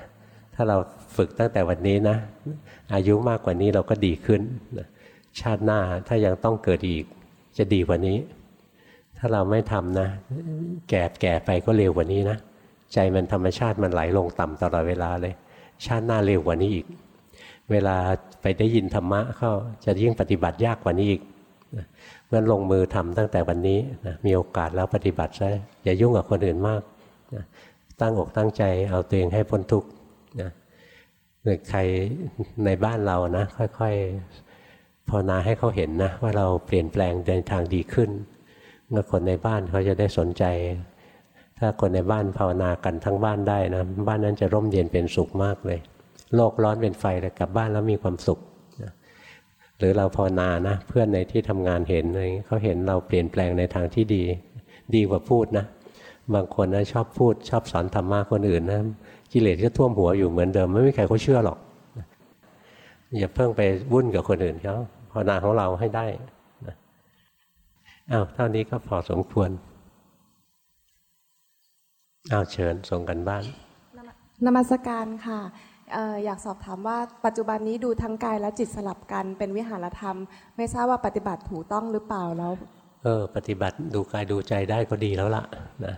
ถ้าเราฝึกตั้งแต่วันนี้นะ อายุมากกว่านี้เราก็ดีขึ้นนะชาติหน้าถ้ายังต้องเกิดอีกจะดีกว่านี้ ถ้าเราไม่ทำนะ แก่แก่ไปก็เร็วกว่านี้นะ ใจมันธรรมชาติมันไหลลงต่ำตลอดเวลาเลย ชาติหน้าเร็วกว่านี้อีก เวลาไปได้ยินธรรมะเข้าจะยิ่งปฏิบัติยากกว่านี้อีกเมื่อลงมือทำตั้งแต่วันนี้นะมีโอกาสแล้วปฏิบัติซะอย่ายุ่งกับคนอื่นมากนะตั้งอกตั้งใจเอาตัวเองให้พ้นทุกข์นะใครในบ้านเรานะ ค่อยๆภาวนาให้เขาเห็นนะ ว่าเราเปลี่ยนแปลงเดินทางดีขึ้น เมื่อคนในบ้านเขาจะได้สนใจ ถ้าคนในบ้านภาวนากันทั้งบ้านได้นะบ้านนั้นจะร่มเย็นเป็นสุขมากเลย โลกร้อนเป็นไฟเลยกลับบ้านแล้วมีความสุขหรือเราภาวนานะเพื่อนในที่ทำงานเห็นอะไรเขาเห็นเราเปลี่ยนแปลงในทางที่ดี ดีกว่าพูดนะ บางคนนะชอบพูดชอบสอนธรรมะคนอื่นนะกิเลสก็ท่วมหัวอยู่เหมือนเดิม ไม่มีใครเขาเชื่อหรอกอย่าเพิ่งไปวุ่นกับคนอื่นเขาภาวนาของเราให้ได้ อ้าวเท่านี้ก็พอสมควรอ้าวเชิญส่งกันบ้านนมัสการค่ะเอ่ออยากสอบถามว่าปัจจุบันนี้ดูทั้งกายและจิตสลับกันเป็นวิหารธรรม ไม่ทราบว่าปฏิบัติถูกต้องหรือเปล่าแล้วเออปฏิบัติดูกายดูใจได้ก็ดีแล้วล่ะนะ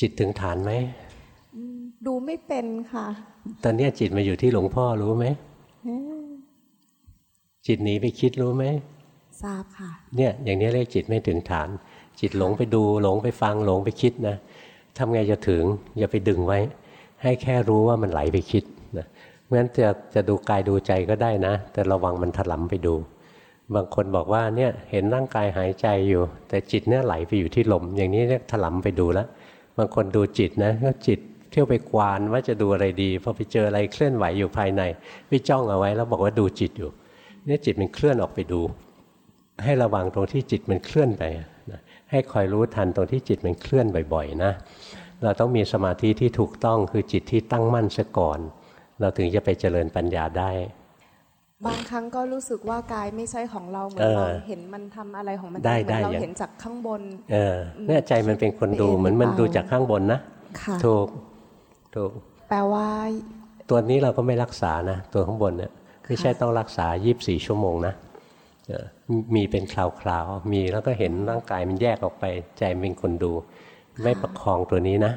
จิตถึงฐานไหมอืมดูไม่เป็นค่ะ ตอนเนี้ยจิตมาอยู่ที่หลวงพ่อรู้ไหมเอ๊ะจิตหนีไปคิดรู้ไหม ทราบค่ะ เนี่ยอย่างนี้เรียกจิตไม่ถึงฐาน จิตหลงไปดูหลงไปฟังหลงไปคิดนะทำไงจะถึงอย่าไปดึงไว้ ให้แค่รู้ว่ามันไหลไปคิดนะเพราะฉะนั้นจะจะดูกายดูใจก็ได้นะ แต่ระวังมันถลำไปดู บางคนบอกว่าเนี่ยเห็นร่างกายหายใจอยู่ แต่จิตเนี่ยไหลไปอยู่ที่ลม อย่างนี้เรียกถลำไปดูแล้วบางคนดูจิตนะก็จิตเที่ยวไปควานว่าจะดูอะไรดีพอไปเจออะไรเคลื่อนไหวอยู่ภายในไปจ้องเอาไว้แล้วบอกว่าดูจิตอยู่เนี่ยจิตมันเคลื่อนออกไปดู ให้ระวังตรงที่จิตมันเคลื่อนไปนะให้คอยรู้ทันตรงที่จิตมันเคลื่อนบ่อยๆนะเราต้องมีสมาธิที่ถูกต้องคือจิตที่ตั้งมั่นซะก่อน เราถึงจะไปเจริญปัญญาได้ บางครั้งก็รู้สึกว่ากายไม่ใช่ของเราเหมือนเออเราเห็นมันทำอะไรของมันได้เหมือนได้เราอย่างเห็นจากข้างบน เออเนี่ยใจมันเป็นคนดูเป็นเหมือนมันเปล่าดูจากข้างบนนะค่ะถูกถูกแปลว่า ตัวนี้เราก็ไม่รักษานะ ตัวข้างบนเนี่ยไม่ใช่ต้องรักษา 24 ชั่วโมงนะเออ มีเป็นคราวๆ มีแล้วก็เห็นร่างกายมันแยกออกไป ใจเป็นคนดู ไม่ประคองตัวนี้นะ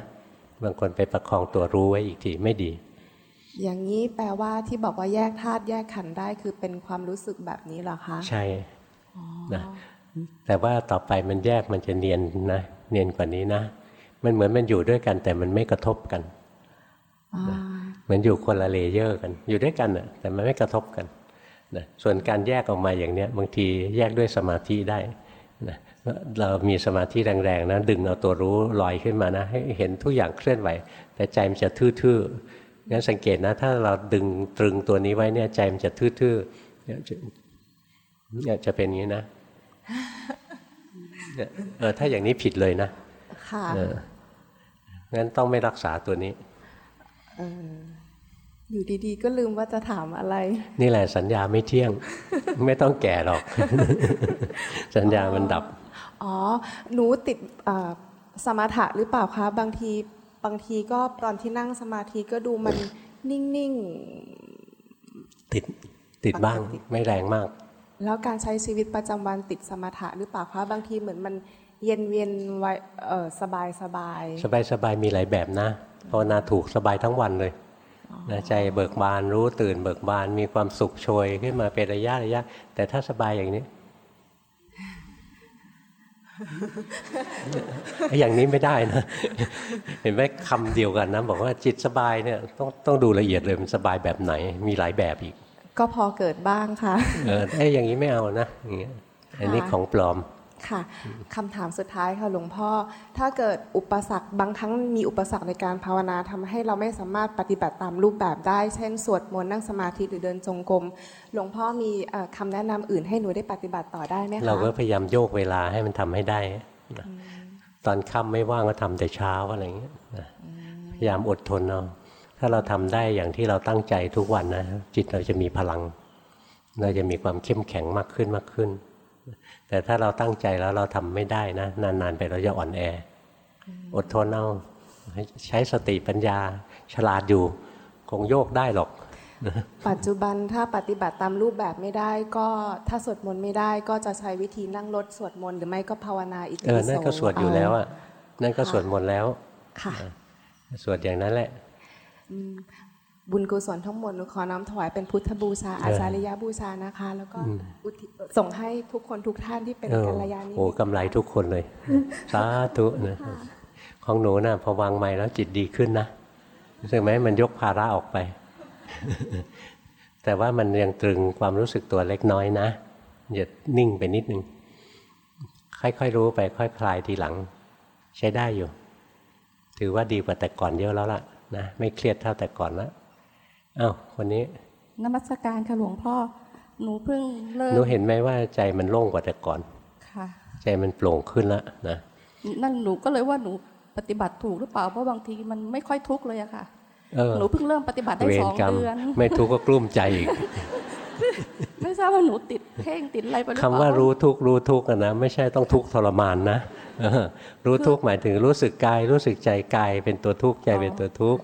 บางคนไปประคองตัวรู้ไว้อีกทีไม่ดี อย่างนี้แปลว่าที่บอกว่าแยกธาตุแยกขันธ์ได้คือเป็นความรู้สึกแบบนี้เหรอคะ ใช่นะแต่ว่าต่อไปมันแยกมันจะเนียนนะ เนียนกว่านี้นะ มันเหมือนมันอยู่ด้วยกันแต่มันไม่กระทบกันอ่าเหมือนอยู่คนละเลเยอร์กัน อยู่ด้วยกันน่ะแต่มันไม่กระทบกัน นะส่วนการแยกออกมาอย่างเนี้ยบางทีแยกด้วยสมาธิได้นะเรามีสมาธิแรงๆนะดึงเอาตัวรู้ลอยขึ้นมานะให้เห็นทุกอย่างเคลื่อนไหว แต่ใจมันจะทื่อๆงั้นสังเกตนะ ถ้าเราดึงตรึงตัวนี้ไว้เนี่ยใจมันจะทื่อๆเนี่ยจะเนี่ยจะเป็นอย่างนี้นะเนี่ยเออถ้าอย่างนี้ผิดเลยนะ ค่ะเอองั้นต้องไม่รักษาตัวนี้เอออยู่ดีๆ ก็ลืมว่าจะถามอะไร นี่แหละสัญญาไม่เที่ยง ไม่ต้องแก่หรอก สัญญามันดับ อ๋อ หนูติดเอ่อสมถะหรือเปล่าคะ บางทีบางทีก็ตอนที่นั่งสมาธิก็ดูมันนิ่งติดติดบ้างปกติไม่แรงมากๆแล้วการใช้ชีวิตประจำวันติดสมถะหรือเปล่าคะบางทีเหมือนมันเย็นเวียนไว้เออสบายสบายสบายสบายมีหลายแบบนะภาวนาถูกสบายทั้งวันเลย นะใจเบิกบานรู้ตื่นเบิกบานมีความสุขโชยขึ้นมาเป็นระยะระยะ แต่ถ้าสบายอย่างนี้ อย่างนี้ไม่ได้นะ เห็นไหมคำเดียวกันนะบอกว่าจิตสบายเนี่ยต้องต้องดูละเอียดเลยมันสบายแบบไหน มีหลายแบบอีก ก็พอเกิดบ้างค่ะ เออไอ้ยอย่างนี้ไม่เอานะอย่างเงี้ยอันนี้ของปลอม ค่ะคำถามสุดท้ายค่ะหลวงพ่อ ถ้าเกิดอุปสรรคบางครั้งมีอุปสรรคในการภาวนาทำให้เราไม่สามารถปฏิบัติตามรูปแบบได้ เช่น สวดมนต์นั่งสมาธิหรือเดินจงกรมหลวงพ่อมีเอ่อคำแนะนำอื่นให้หนูได้ปฏิบัติต่อได้ไหมคะเราก็พยายามโยกเวลาให้มันทำให้ได้นะตอนค่ำไม่ว่างก็ทำแต่เช้าอะไรอย่างเงี้ยนะพยายามอดทนเอาถ้าเราทำได้อย่างที่เราตั้งใจทุกวันนะจิตเราจะมีพลัง เราจะมีความเข้มแข็งมากขึ้นมากขึ้น แต่ถ้าเราตั้งใจแล้วเราทำไม่ได้นะ นานๆไปเราจะอ่อนแอ อดทนเอาใช้สติปัญญาฉลาดอยู่ คงโยกได้หรอก ปัจจุบันถ้าปฏิบัติตามรูปแบบไม่ได้ก็ถ้าสวดมนต์ไม่ได้ ก็จะใช้วิธีนั่งรถสวดมนต์หรือไม่ก็ภาวนาอิติเออปิโสนั่นก็สวดอยู่แล้วอะนั่นก็สวดมนต์แล้วค่ะสวดอย่างนั้นแหละ บุญกุศลทั้งหมดหนูขอน้อมถวายเป็นพุทธบูชาอาจาริยบูชานะคะ แล้วก็อุทิศส่งให้ทุกคนทุกท่านที่เป็นเออกัลยาณมิตรโอ้กำไรทุกคนเลยสาธุนะของหนูนะ่ะพอวางไม้แล้วจิตดีขึ้นนะรู้สึกไหมมันยกภาระออกไป แต่ว่ามันยังตรึงความรู้สึกตัวเล็กน้อยนะอย่านิ่งไปนิดนึงค่อยๆรู้ไปค่อยคลายทีหลัง ใช้ได้อยู่ ถือว่าดีกว่าแต่ก่อนเยอะแล้วล่ะนะไม่เครียดเท่าแต่ก่อนแล้ว อ้าวคนนี้นมัสการค่ะหลวงพ่อหนูเพิ่งเริ่มหนูเห็นไหมว่าใจมันโล่งกว่าแต่ก่อน ค่ะ ใจมันโปร่งขึ้นแล้วนะนั่นหนูก็เลยว่าหนูปฏิบัติถูกหรือเปล่าเพราะบางทีมันไม่ค่อยทุกข์เลยอะค่ะเออหนูเพิ่งเริ่มปฏิบัติได้เวสรองกรรมเดือนไม่ทุกข์ก็กลุ้มใจอีกไม่ทราบว่าหนูติดเพ่งติดอะไรไปหรือคำเปล่าว่ารู้ทุกข์รู้ทุกข์อะนะไม่ใช่ต้องทุกข์ทรมานนะเออรู้ทุกข์หมายถึงรู้สึกกาย รู้สึกใจกายเป็นตัวทุกข์ใจเป็นตัวทุกข์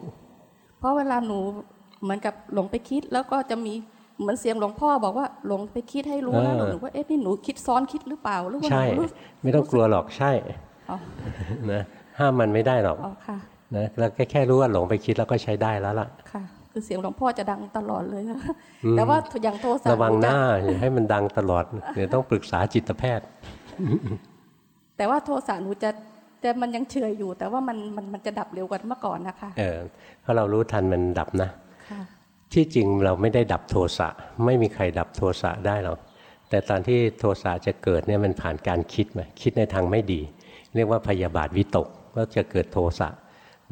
เพราะเวลาหนู เหมือนกับหลงไปคิดแล้วก็จะมีเหมือนเสียงหลวงพ่อบอกว่าหลงไปคิดให้รู้นะเออหนูว่าเอ๊ะนี่หนูคิดซ้อนคิดหรือเปล่าหรือว่าหใช่นูรู้ไม่ต้องกลัวหรอกใช่อ๋อนะห้ามมันไม่ได้หรอกอ๋อค่ะนะแล้วแค่แค่รู้ว่าหลงไปคิดแล้วก็ใช้ได้แล้วล่ะค่ะ คือเสียงหลวงพ่อจะดังตลอดเลยค่ะอืมแต่ว่าอย่างโทรศัพท์ระวังหน้าจะอย่าให้มันดังตลอดเดี๋ยวต้องปรึกษาจิตแพทย์ แต่ว่าโทรศัพท์หนูจะแต่มันยังเฉยอยู่ แต่ว่ามันมันมันจะดับเร็วกว่าเมื่อก่อนนะคะ เออเพราะเรารู้ทันมันดับนะค่ะ ที่จริงเราไม่ได้ดับโทสะไม่มีใครดับโทสะได้หรอกแต่ตอนที่โทสะจะเกิดเนี่ยมันผ่านการคิดมาคิดในทางไม่ดี เรียกว่าพยาบาทวิตกก็จะเกิดโทสะ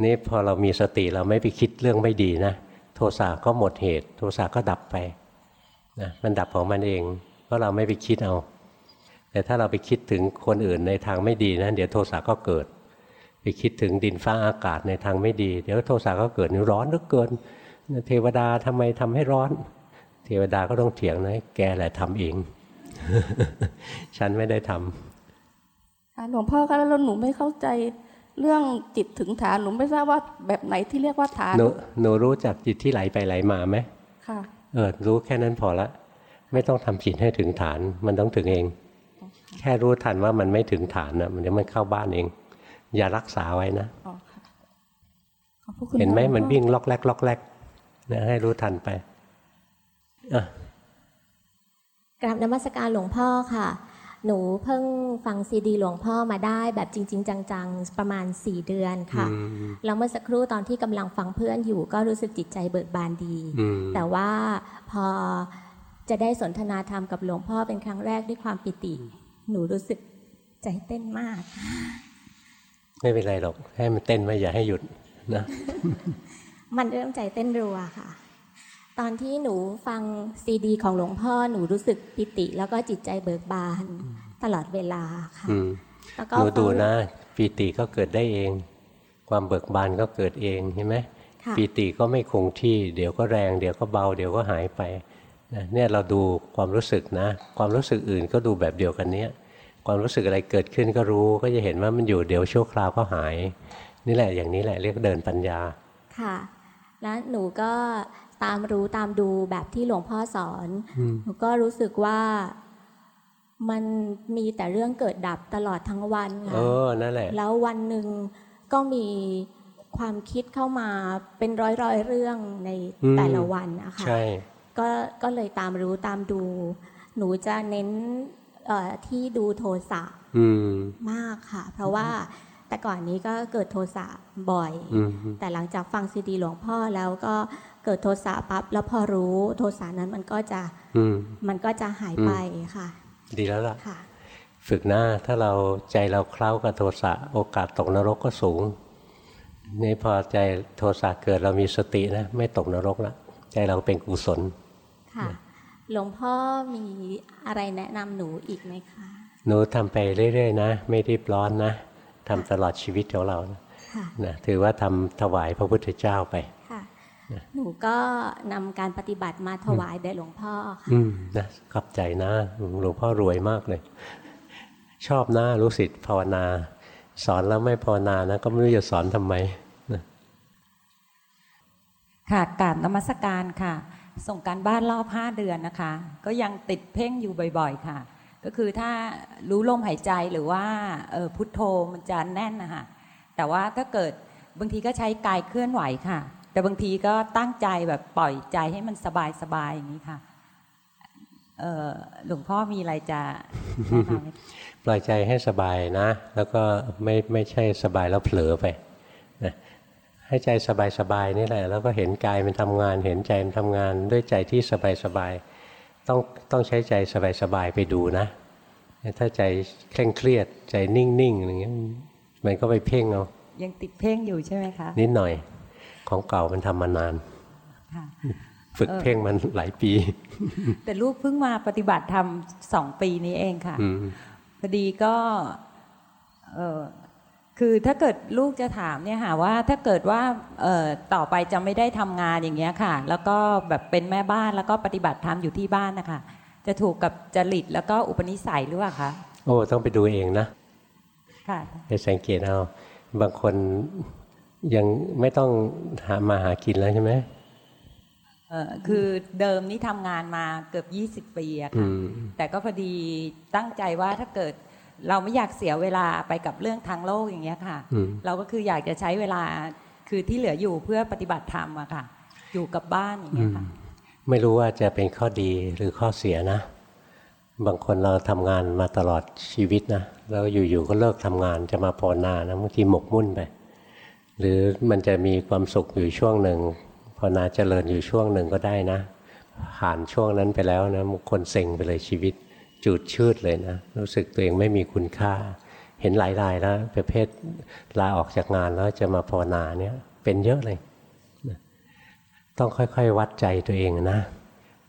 นี่พอเรามีสติเราไม่ไปคิดเรื่องไม่ดีนะโทสะก็หมดเหตุ โทสะก็ดับไปนะมันดับของมันเองเพราะเราไม่ไปคิดเอา แต่ถ้าเราไปคิดถึงคนอื่นในทางไม่ดีนะเดี๋ยวโทสะก็เกิด ไปคิดถึงดินฟ้าอากาศในทางไม่ดี เดี๋ยวโทสะก็เกิดนี่ร้อนเหลือเกิน เทวดาทำไมทำให้ร้อน เทวดาก็ต้องเถียงนะแกแหละทำเอง ฉันไม่ได้ทำค่ะหลวงพ่อคะแล้วหนูไม่เข้าใจเรื่องจิตถึงฐานหนูไม่ทราบว่าแบบไหนที่เรียกว่าฐานหนูหนูรู้จักจิตที่ไหลไปไหลมาไหมค่ะเออรู้แค่นั้นพอละไม่ต้องทำจิตให้ถึงฐาน มันต้องถึงเอง แค่รู้ทันว่ามันไม่ถึงฐานนะมันเดี๋ยวมันเข้าบ้านเอง อย่ารักษาไว้นะอ๋อค่ะขอบพระคุณเห็นไหมค่ะลวงพ่อมันวิ่งล็อกแรกล็อกแรก นะให้รู้ทันไปอะกราบนมัสการหลวงพ่อค่ะ หนูเพิ่งฟังซีดีหลวงพ่อมาได้แบบจริง ๆ จังๆ ประมาณ 4 เดือนค่ะอืมแล้วเมื่อสักครู่ตอนที่กำลังฟังเพื่อนอยู่ ก็รู้สึกจิตใจเบิกบานดีอืมแต่ว่าพอจะได้สนทนาธรรมกับหลวงพ่อเป็นครั้งแรกด้วยความปิติ หนูรู้สึกใจเต้นมาก ไม่เป็นไรหรอก ให้มันเต้นไว้อย่าให้หยุดนะ มันเริ่มใจเต้นรัวค่ะ ตอนที่หนูฟังซีดี ของหลวงพ่อหนูรู้สึกปิติ แล้วก็จิตใจเบิกบาน ตลอดเวลาค่ะอืมแล้วก็หนูดูฟังนะปีติก็เกิดได้เอง ความเบิกบานก็เกิดเองเห็นไหมค่ะปีติก็ไม่คงที่เดี๋ยวก็แรง เดี๋ยวก็เบา เดี๋ยวก็หายไปนะเนี่ยเราดูความรู้สึกนะ ความรู้สึกอื่นก็ดูแบบเดียวกันเนี้ยความรู้สึกอะไรเกิดขึ้นก็รู้ก็จะเห็นว่ามันอยู่เดี๋ยวชั่วคราวก็หาย นี่แหละอย่างนี้แหละเรียกเดินปัญญาค่ะ แล้วหนูก็ตามรู้ตามดูแบบที่หลวงพ่อสอนอืมหนูก็รู้สึกว่ามันมีแต่เรื่องเกิดดับตลอดทั้งวันเอค่ะอนั่นแหละ แล้ววันหนึ่งก็มีความคิดเข้ามาเป็นร้อยร้อยๆเรื่องในอืมแต่ละวันนะคะใช่ก็ก็เลยตามรู้ตามดู หนูจะเน้นเอ่อที่ดูโทสะอืมมากค่ะ เพราะว่า แต่ก่อนนี้ก็เกิดโทสะบ่อยอืมแต่หลังจากฟังซีดีหลวงพ่อแล้วก็เกิดโทสะปั๊บแล้วพอรู้โทสะนั้นมันก็จะอืมมันก็จะหายไปค่ะ ดีแล้วล่ะค่ะฝึกหน้าถ้าเราใจเราเคล้ากับโทสะโอกาสตกนรกก็สูงนี่พอใจโทสะเกิดเรามีสตินะไม่ตกนรกละใจเราเป็นกุศลค่ะหลวงพ่อมีอะไรแนะนำหนูอีกไหมคะ หนูทำไปเรื่อยๆนะ ไม่รีบร้อนนะ ทำตลอดชีวิตของเรานะค่ะนะถือว่าทำถวายพระพุทธเจ้าไปค่ะหนูก็นำการปฏิบัติมาถวายแด่หลวงพ่อค่ะอืมนะขอบใจนะหลวงพ่อรวยมากเลย ชอบนะรู้สิทธิ์ภาวนา สอนแล้วไม่ภาวนานะก็ไม่รู้จะสอนทำไมนะค่ะกราบนมัสการค่ะ ส่งการบ้านรอบห้าเดือนนะคะ ก็ยังติดเพ่งอยู่บ่อย ๆ ค่ะ ก็คือถ้ารู้ลมหายใจหรือว่าออพุทโธมันจะแน่นนะคะแต่ว่าถ้าเกิดบางทีก็ใช้กายเคลื่อนไหวค่ะ แต่บางทีก็ตั้งใจแบบปล่อยใจให้มันสบายๆอย่างนี้ค่ะหลวงพ่อมีอะไรจะแนะนำไหมปล่อยใจให้สบายนะ แล้วก็ไม่ไม่ใช่สบายแล้วเผลอไปนะให้ใจสบายสบายนี่แหละ แล้วก็เห็นกายมันทำงาน เห็นใจมันทำงานด้วยใจที่สบายสบาย ต้องต้องใช้ใจสบายสบายไปดูนะ ถ้าใจเคร่งเครียดใจนิ่งๆอย่างเงี้ยมันก็ไปเพ่งเอายังติดเพ่งอยู่ใช่ไหมคะ นิดหน่อยของเก่ามันทำมานานค่ะฝึกเออเพ่งมันหลายปี แต่ลูกเพิ่งมาปฏิบัติธรรมสองปีนี้เองค่ะอืมพอดีก็เออ คือถ้าเกิดลูกจะถามเนี่ยค่ะว่าถ้าเกิดว่าเอ่อต่อไปจะไม่ได้ทำงานอย่างเงี้ยค่ะ แล้วก็แบบเป็นแม่บ้านแล้วก็ปฏิบัติธรรมอยู่ที่บ้านนะคะจะถูกกับจริตแล้วก็อุปนิสัยหรือเปล่าคะโอ้ต้องไปดูเองนะค่ะไปสังเกตเอาบางคนยังไม่ต้องหามาหากินแล้วใช่ไหมเออคือเดิมนี่ทำงานมาเกือบ 20 ปีอะอืค่ะมแต่ก็พอดีตั้งใจว่าถ้าเกิด เราไม่อยากเสียเวลาไปกับเรื่องทางโลกอย่างเงี้ยค่ะอืมเราก็คืออยากจะใช้เวลาคือที่เหลืออยู่เพื่อปฏิบัติธรรมอะค่ะ อยู่กับบ้านอย่างอืเงี้ยมค่ะ ไม่รู้ว่าจะเป็นข้อดีหรือข้อเสียนะ บางคนเราทำงานมาตลอดชีวิตนะแล้วอยู่ๆก็เลิกทำงานจะมาภาวนานะบางทีหมกมุ่นไปหรือมันจะมีความสุขอยู่ช่วงหนึ่งภาวนาเจริญอยู่ช่วงหนึ่งก็ได้นะผ่านช่วงนั้นไปแล้วนะบางคนเซ็งไปเลยชีวิต จูดชืดเลยนะ รู้สึกตัวเองไม่มีคุณค่า เห็นหลายรายแล้วประเภทลาออกจากงานแล้วจะมาภาวนาเนี่ยเป็นเยอะเลย ต้องค่อยๆ วัดใจตัวเองนะ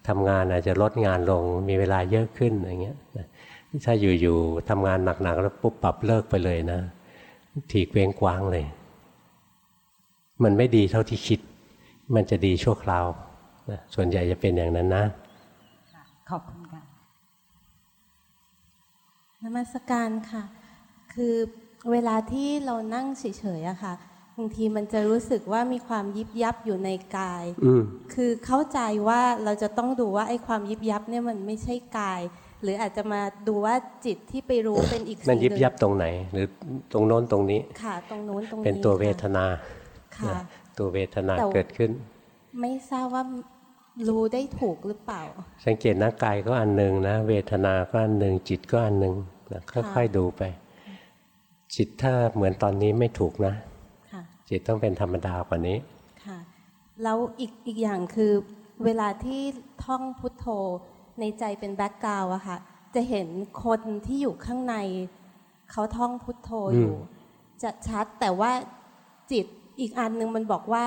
ทำงานอาจจะลดงานลงมีเวลาเยอะขึ้นอะไรเงี้ยถ้าอยู่ๆทำงานหนักๆแล้วปุ๊บปรับเลิกไปเลยนะ ถีกเวงกว้างเลย มันไม่ดีเท่าที่คิด มันจะดีชั่วคราวส่วนใหญ่จะเป็นอย่างนั้นนะขอบคุณ นมัสการค่ะ คือเวลาที่เรานั่งเฉยๆอะค่ะบางทีมันจะรู้สึกว่ามีความยิบยับอยู่ในกายอืมคือเข้าใจว่าเราจะต้องดูว่าไอ้ความยิบยับเนี่ยมันไม่ใช่กาย หรืออาจจะมาดูว่าจิตที่ไปรู้เป็นอีกสิ่งหมันนึ่งยิบยับตรงไหน หรือตรงโน้นตรงนี้ ค่ะ ตรงนู้นตรงนี้ เป็นตัวเวทค่ะนา ค่ะนะตัวเวทนาแต่เกิดขึ้น ไม่ทราบว่ารู้ได้ถูกหรือเปล่า สังเกตนะกายก็อันหนึ่งนะ เวทนาก็อันหนึ่งจิตก็อันหนึ่ง นะค่อยๆดูไป จิตถ้าเหมือนตอนนี้ไม่ถูกนะค่ะจิตต้องเป็นธรรมดากว่านี้ค่ะแล้วอีกอีกอย่างคือเวลาที่ท่องพุทโธในใจเป็นแบ็กกราวอะค่ะจะเห็นคนที่อยู่ข้างใน เขาท่องพุทโธอยู่ จะชัดแต่ว่าจิตอีกอันหนึ่งมันบอกว่า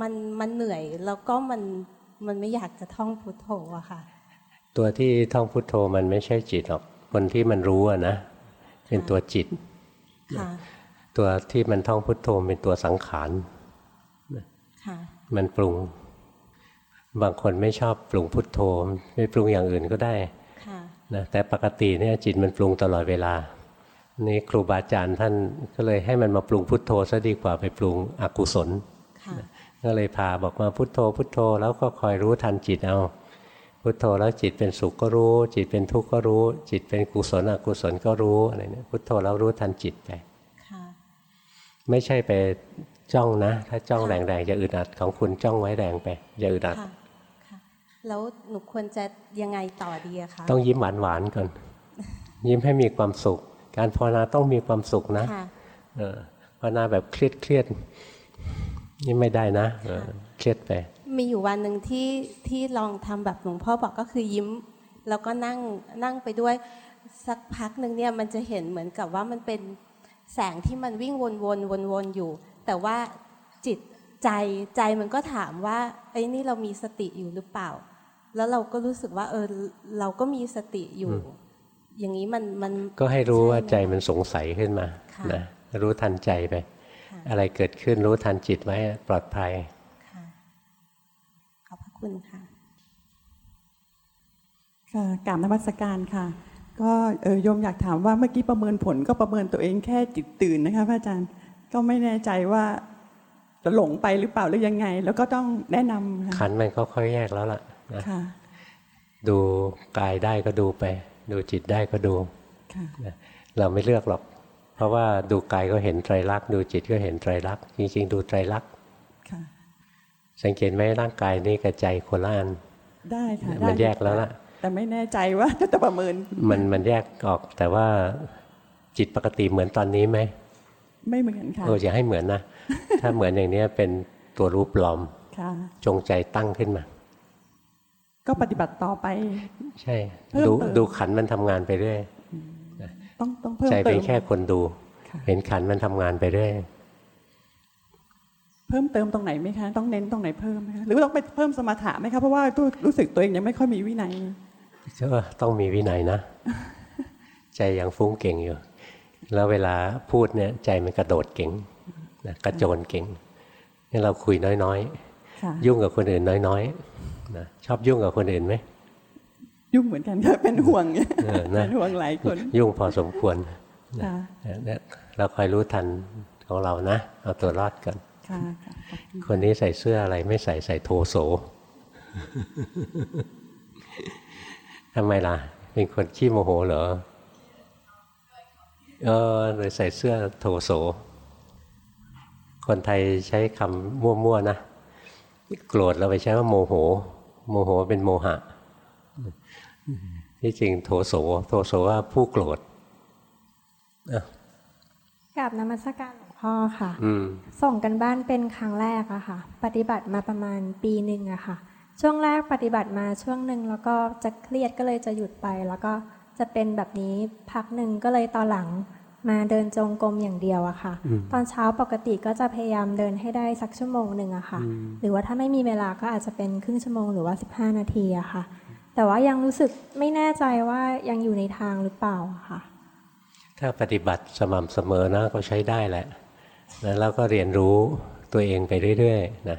มันมันเหนื่อยแล้วก็มันมันไม่อยากจะท่องพุทโธอะค่ะ ตัวที่ท่องพุทโธมันไม่ใช่จิตหรอก คนที่มันรู้อะนะเป็นตัวจิตค่ะตัวที่มันท่องพุทโธเป็นตัวสังขารค่ะมันปรุง บางคนไม่ชอบปรุงพุทโธไม่ปรุงอย่างอื่นก็ได้ค่ะนะแต่ปกติเนี่ยจิตมันปรุงตลอดเวลา นี่ครูบาอาจารย์ท่านก็เลยให้มันมาปรุงพุทโธซะดีกว่าไปปรุงอกุศลค่ะก็เลยพาบอกมาพุทโธพุทโธแล้วก็คอยรู้ทันจิตเอา พุทโธแล้วจิตเป็นสุขก็รู้ จิตเป็นทุกข์ก็รู้ จิตเป็นกุศลอกุศลก็รู้อะไรเนี่ยพุทโธแล้วรู้ทันจิตไปค่ะไม่ใช่ไปจ้องนะ ถ้าจ้องแรงๆจะอึดอัดของคุณจ้องไว้แรงไปอย่าอึดอัดค่ะค่ะแล้วหนูควรจะยังไงต่อดีอะคะต้องยิ้มหวานๆก่อน ยิ้มให้มีความสุข การภาวนาต้องมีความสุขนะค่ะเออภาวนาแบบเครียดเครียดๆนี่ไม่ได้นะเออเครียดไป มีอยู่วันหนึ่งที่ที่ลองทำแบบหลวงพ่อบอกก็คือยิ้ม แล้วก็นั่งนั่งไปด้วยสักพักหนึ่งเนี่ยมันจะเห็นเหมือนกับว่ามันเป็นแสงที่มันวิ่งวนวนวนวนๆอยู่ แต่ว่าจิตใจใจมันก็ถามว่าไอ้ยนี่เรามีสติอยู่หรือเปล่า แล้วเราก็รู้สึกว่าเออเราก็มีสติอยู่ อย่างนี้มันมันก็ให้รู้ว่าช่ไหมใจมันสงสัยขึ้นมาค่ะนะรู้ทันใจไปค่ะอะไรเกิดขึ้นรู้ทันจิตไว้ปลอดภัยค่ะขอบพระ คุณค่ะ ค่ะกราบนมัสการค่ะ ก็เออโยมอยากถามว่าเมื่อกี้ประเมินผลก็ประเมินตัวเองแค่จิตตื่นนะคะพระอาจารย์ก็ไม่แน่ใจว่าจะหลงไปหรือเปล่าหรือยังไง แล้วก็ต้องแนะนำค่ะขันมันก็ค่อยแยกแล้วล่ะนะค่ะดูกายได้ก็ดูไป ดูจิตได้ก็ดูค่ะนะเราไม่เลือกหรอก เพราะว่าดูกายก็เห็นไตรลักษณ์ดูจิตก็เห็นไตรลักษณ์จริงๆ ดูไตรลักษณ์ค่ะ สังเกตไหมร่างกายนี่กับใจคนละอันได้ค่ะมันได้แยกแล้วล่ะ แต่ไม่แน่ใจว่าจะประเมิน มันมันแยกออกแต่ว่าจิตปกติเหมือนตอนนี้ไหมไม่เหมือนค่ะโอ้อย่าให้เหมือนนะ ถ้าเหมือนอย่างเนี้ยเป็นตัวรู้ปลอมค่ะจงใจตั้งขึ้นมา ก็ปฏิบัติต่อไป ใช่เพิ่มดูเติมดูขันมันทำงานไปเรื่อยต้องต้องเพิ่มใจเติเป็นมแค่คนดูค่ะเห็นขันมันทำงานไปเรื่อย เพิ่มเติมตรงไหนไหมคะต้องเน้นตรงไหนเพิ่มไหมคะหรือว่าต้องไปเพิ่มสมถะไหมคะเพราะว่าตู้รู้สึกตัวเองยังไม่ค่อยมีวินัยก็ต้องมีวินัยนะ ใจยังฟุ้งเก่งอยู่ แล้วเวลาพูดเนี่ยใจมันกระโดดเก่งนะกระโจนเก่งนี่เราคุยน้อยค่ะๆยุ่งกับคนอื่นน้อยๆนะชอบยุ่งกับคนอื่นไหมยุ่งเหมือนกันค่ะเป็นห่วงเออนะเป็นห่วงหลายคน ยุ่งพอสมควรค่ะเนี่ยเราคอยรู้ทันของเรานะ เอาตัวรอดกัน ค่ะคนนี้ใส่เสื้ออะไรไม่ใส่ใส่โทโสทำไมล่ะ เป็นคนขี้โมโหเหรอ เออเลยใส่เสื้อโทโส คนไทยใช้คำมั่วๆนะ โกรธเราไปใช้ว่าโมโห โมโหเป็นโมหะ ที่จริงโทโส โทโสว่าผู้โกรธอะกับนมัสการหลวง พ่อค่ะอืมส่งกันบ้านเป็นครั้งแรกอะค่ะ ปฏิบัติมาประมาณปีหนึ่งอะค่ะ ช่วงแรกปฏิบัติมาช่วงหนึ่งแล้วก็จะเครียดก็เลยจะหยุดไป แล้วก็จะเป็นแบบนี้พักหนึ่งก็เลยตอนหลังมาเดินจงกรมอย่างเดียวอะค่ะอืมตอนเช้าปกติก็จะพยายามเดินให้ได้สักชั่วโมงหนึ่งอะค่ะอืมหรือว่าถ้าไม่มีเวลาก็อาจจะเป็นครึ่งชั่วโมงหรือว่า 15 นาทีอะค่ะ แต่ว่ายังรู้สึกไม่แน่ใจว่ายังอยู่ในทางหรือเปล่าอะค่ะ ถ้าปฏิบัติสม่ำเสมอนะก็ใช้ได้แหละนะ แล้วก็เรียนรู้ตัวเองไปเรื่อยๆนะ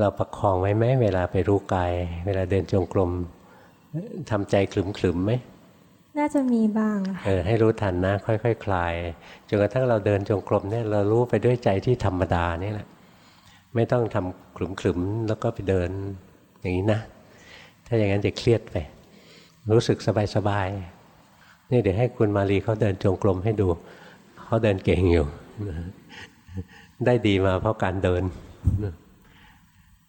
เราประคองไว้ไหมเวลาไปรู้กาย เวลาเดินจงกรมทำใจขลุ่มๆไหมน่าจะมีบ้างอะค่ะเออให้รู้ทันนะ ค่อยๆคคลายจนกระทั่งเราเดินจงกรมเนี่ยเรารู้ไปด้วยใจที่ธรรมดานี่แหละไม่ต้องทำขลุ่มๆแล้วก็ไปเดินอย่างนี้นะ ถ้าอย่างนั้นจะเครียดไป รู้สึกสบายๆนี่เดี๋ยวให้คุณมารีเขาเดินจงกรมให้ดูเขาเดินเก่งอยู่ ได้ดีมาเพราะการเดิน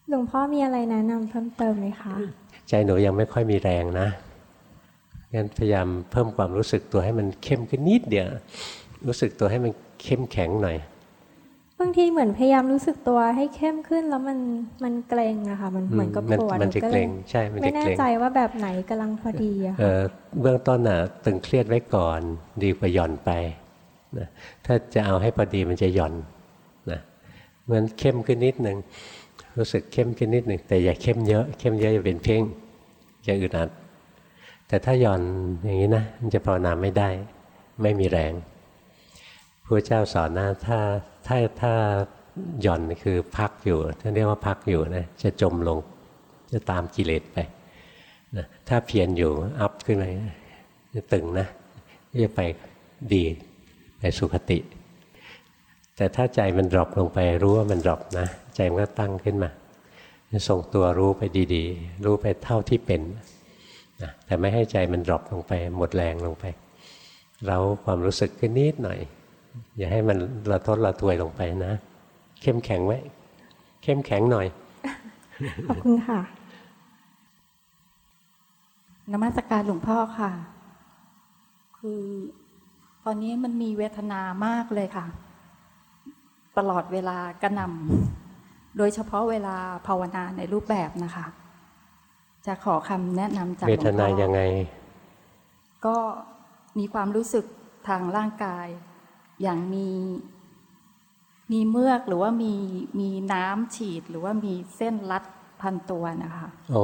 หลวงพ่อมีอะไรแนะนำเพิ่มเติมไหมคะ ใจหนูยังไม่ค่อยมีแรงนะงั้นพยายามเพิ่มความรู้สึกตัวให้มันเข้มขึ้นนิดเดียวรู้สึกตัวให้มันเข้มแข็งหน่อยบางทีเหมือนพยายามรู้สึกตัวให้เข้มขึ้นแล้วมันมันเกรงอะค่ะมันเหมือนกับมันปวดมันจะหลยเกร็งใช่มันจะไม่แน่เกร็งใจว่าแบบไหนกำลังพอดีอะเอ่ค่ะอเบื้องต้นน่ะตึงเครียดไว้ก่อน ดีกว่าหย่อนไปนะถ้าจะเอาให้พอดีมันจะหย่อนนะ เหมือนเข้มขึ้นนิดหนึ่งรู้สึกเข้มขึ้นนิดหนึ่งแต่อย่าเข้มเยอะ เข้มเยอะจะเป็นเพ่งจะอึดอัดแต่ถ้าหย่อนอย่างนี้นะมันจะภาวนาไม่ได้ ไม่มีแรงพระเจ้าสอนนะถ้าถ้าถ้าหย่อนคือพักอยู่ท่านเรียกว่าพักอยู่นะจะจมลง จะตามกิเลสไปนะถ้าเพียรอยู่ up ขึ้นไปจะตึงนะจะไปดีไปสุคติ แต่ถ้าใจมัน drop ลงไปรู้ว่ามัน drop นะ ใจมันก็ตั้งขึ้นมาส่งตัวรู้ไปดีๆ รู้ไปเท่าที่เป็นนะแต่ไม่ให้ใจมันดรอปลงไป หมดแรงลงไป เราความรู้สึกขึ้นนิดหน่อย อย่าให้มันระทดระทวยลงไปนะ เข้มแข็งไว้ เข้มแข็งหน่อย ขอบคุณค่ะนมัสการหลวงพ่อค่ะ คือ ตอนนี้มันมีเวทนามากเลยค่ะ ตลอดเวลากระหนำโดยเฉพาะเวลาภาวนาในรูปแบบนะคะ จะขอคำแนะนำจากหเวลวงพ่อทนายังไง ก็มีความรู้สึกทางร่างกาย อย่างมีมีเมือกหรือว่ามีมีน้ำฉีดหรือว่ามีเส้นรัดพันตัวนะคะโอ้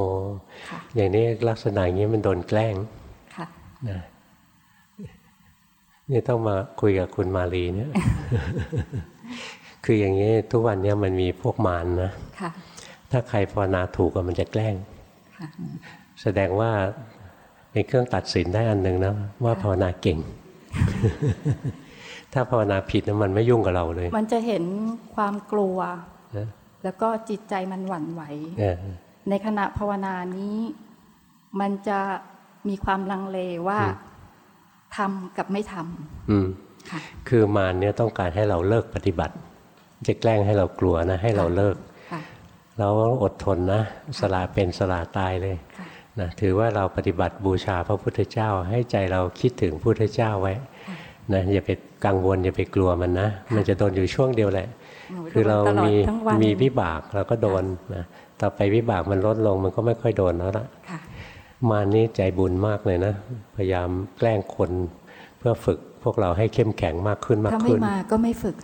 ค่ะอย่างนี้ลักษณะอย่างนี้มันโดนแกล้งค่ะนะนี่ต้องมาคุยกับคุณมาลีเนี่ย คืออย่างนี้ทุกวันเนี้มันมีพวกมารนนะค่ะถ้าใครภาวนาถูกก็มันจะแกล้งค่ะแสดงว่าเป็นเครื่องตัดสินได้อันหนึ่งนะว่าภาวนาเก่ง ถ้าภาวนาผิดนะมันไม่ยุ่งกับเราเลย มันจะเห็นความกลัวนะแล้วก็จิตใจมันหวั่นไหวเออในขณะภาวนานี้ มันจะมีความลังเลว่าทำกับไม่ทอืมำค่ะคือมารเนี่ยต้องการให้เราเลิกปฏิบัติ จะแกล้งให้เรากลัวนะ ให้เราเลิกค่ะเราอดทนนะ สละเป็นสละตายเลยค่ะนะถือว่าเราปฏิบัติบูชาพระพุทธเจ้า ให้ใจเราคิดถึงพระพุทธเจ้าไว้นะอย่าไปกังวลอย่าไปกลัวมันนะ มันจะโดนอยู่ช่วงเดียวแหละหนูคือเราโดนตลอดมีทั้งวันมีวิบากเราก็โดนนะต่อไปวิบากมันลดลงมันก็ไม่ค่อยโดนแล้วละค่ะมานี่ใจบุญมากเลยนะ พยายามแกล้งคนเพื่อฝึกพวกเราให้เข้มแข็งมากขึ้นมากถ้าไม่ขึ้นมาก็ไม่ฝึก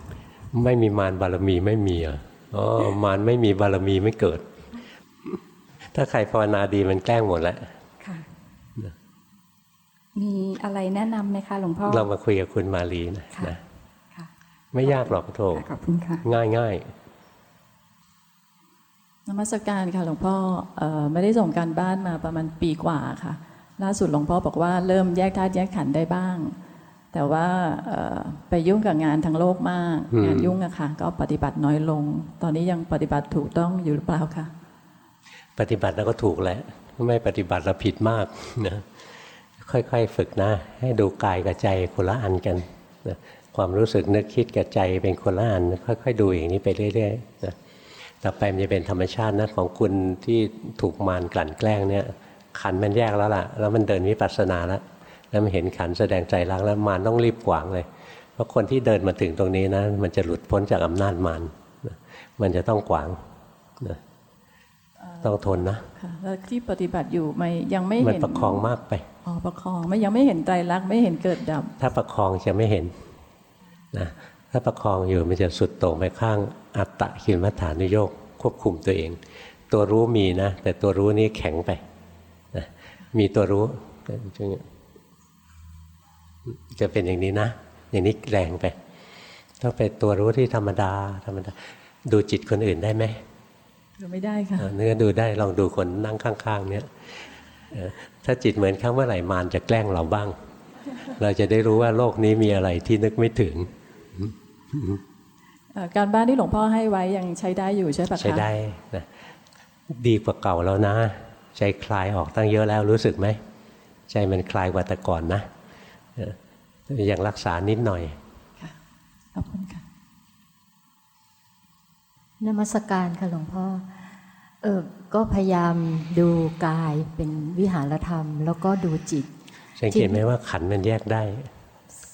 ไม่มีมารบารมีไม่มีอะอ๋อมารไม่มีบารมีไม่เกิด ถ้าใครภาวนาดีมันแกล้งหมดแล้วค่ะมีอะไรแนะนำไหมคะหลวงพ่อ เรามาคุยกับคุณมาลีนะค่ะนะค่ะไม่ยากหรอกโถขอบคุณค่ะง่ายง่ายนมัสการค่ะหลวงพ่อเออไม่ได้ส่งการบ้านมาประมาณปีกว่าค่ะ ล่าสุดหลวงพ่อบอกว่าเริ่มแยกธาตุแยกขันธ์ได้บ้าง แต่ว่าเอ่อไปยุ่งกับงานทางโลกมากอืมงานยุ่งอะค่ะ ก็ปฏิบัติน้อยลง ตอนนี้ยังปฏิบัติถูกต้องอยู่หรือเปล่าคะปฏิบัติแล้วก็ถูกแหละไม่ปฏิบัติเราผิดมากนะค่อยๆฝึกนะ ให้ดูกายกับใจคนละอันกันนะความรู้สึกนึกคิดกับใจเป็นคนละอันค่อยๆดูอย่างนี้ไปเรื่อยๆนะต่อไปมันจะเป็นธรรมชาตินะของคุณที่ถูกมารกลั่นแกล้งเนี่ยขันมันแยกแล้วล่ะ แล้วมันเดินวิปัสสนาแล้ว แล้วมันเห็นขันแสดงใจรักแล้วมารต้องรีบขวางเลย เพราะคนที่เดินมาถึงตรงนี้นะ มันจะหลุดพ้นจากอำนาจมารนะมันจะต้องขวางนะต้องทนนะค่ะแล้วที่ปฏิบัติอยู่ไม่ยังไม่มันเห็นประคองมากไปอ๋อประคองไม่ยังไม่เห็นไตรลักษณ์ไม่เห็นเกิดดับ ถ้าประคองจะไม่เห็นนะถ้าประคองอยู่มันจะสุดโต่งไปข้างอัตตะคินมัฏฐานุโยกควบคุมตัวเอง ตัวรู้มีนะ แต่ตัวรู้นี้แข็งไปนะมีตัวรู้ จะเป็นอย่างนี้นะ อย่างนี้แรงไป ต้องเป็นตัวรู้ที่ธรรมดา ธรรมดา ดูจิตคนอื่นได้ไหมดูไม่ได้ค่ะเออเนื้อดูได้ลองดูคนนั่งข้างๆ เนี่ยเออถ้าจิตเหมือนข้างเมื่อไหร่มารจะแกล้งเราบ้าง เราจะได้รู้ว่าโลกนี้มีอะไรที่นึกไม่ถึงเอ่อการบ้านที่หลวงพ่อให้ไว้ยังใช้ได้อยู่ใช่ปะคะใช้ได้นะดีกว่าเก่าแล้วนะ ใจคลายออกตั้งเยอะแล้วรู้สึกไหม ใจมันคลายกว่าแต่ก่อนนะเอ อยังรักษานิดหน่อยขอบคุณค่ะนมัสการค่ะหลวงพ่อเออก็พยายามดูกายเป็นวิหารธรรม แล้วก็ดูจิต สังเกตไหมว่าขันมันแยกได้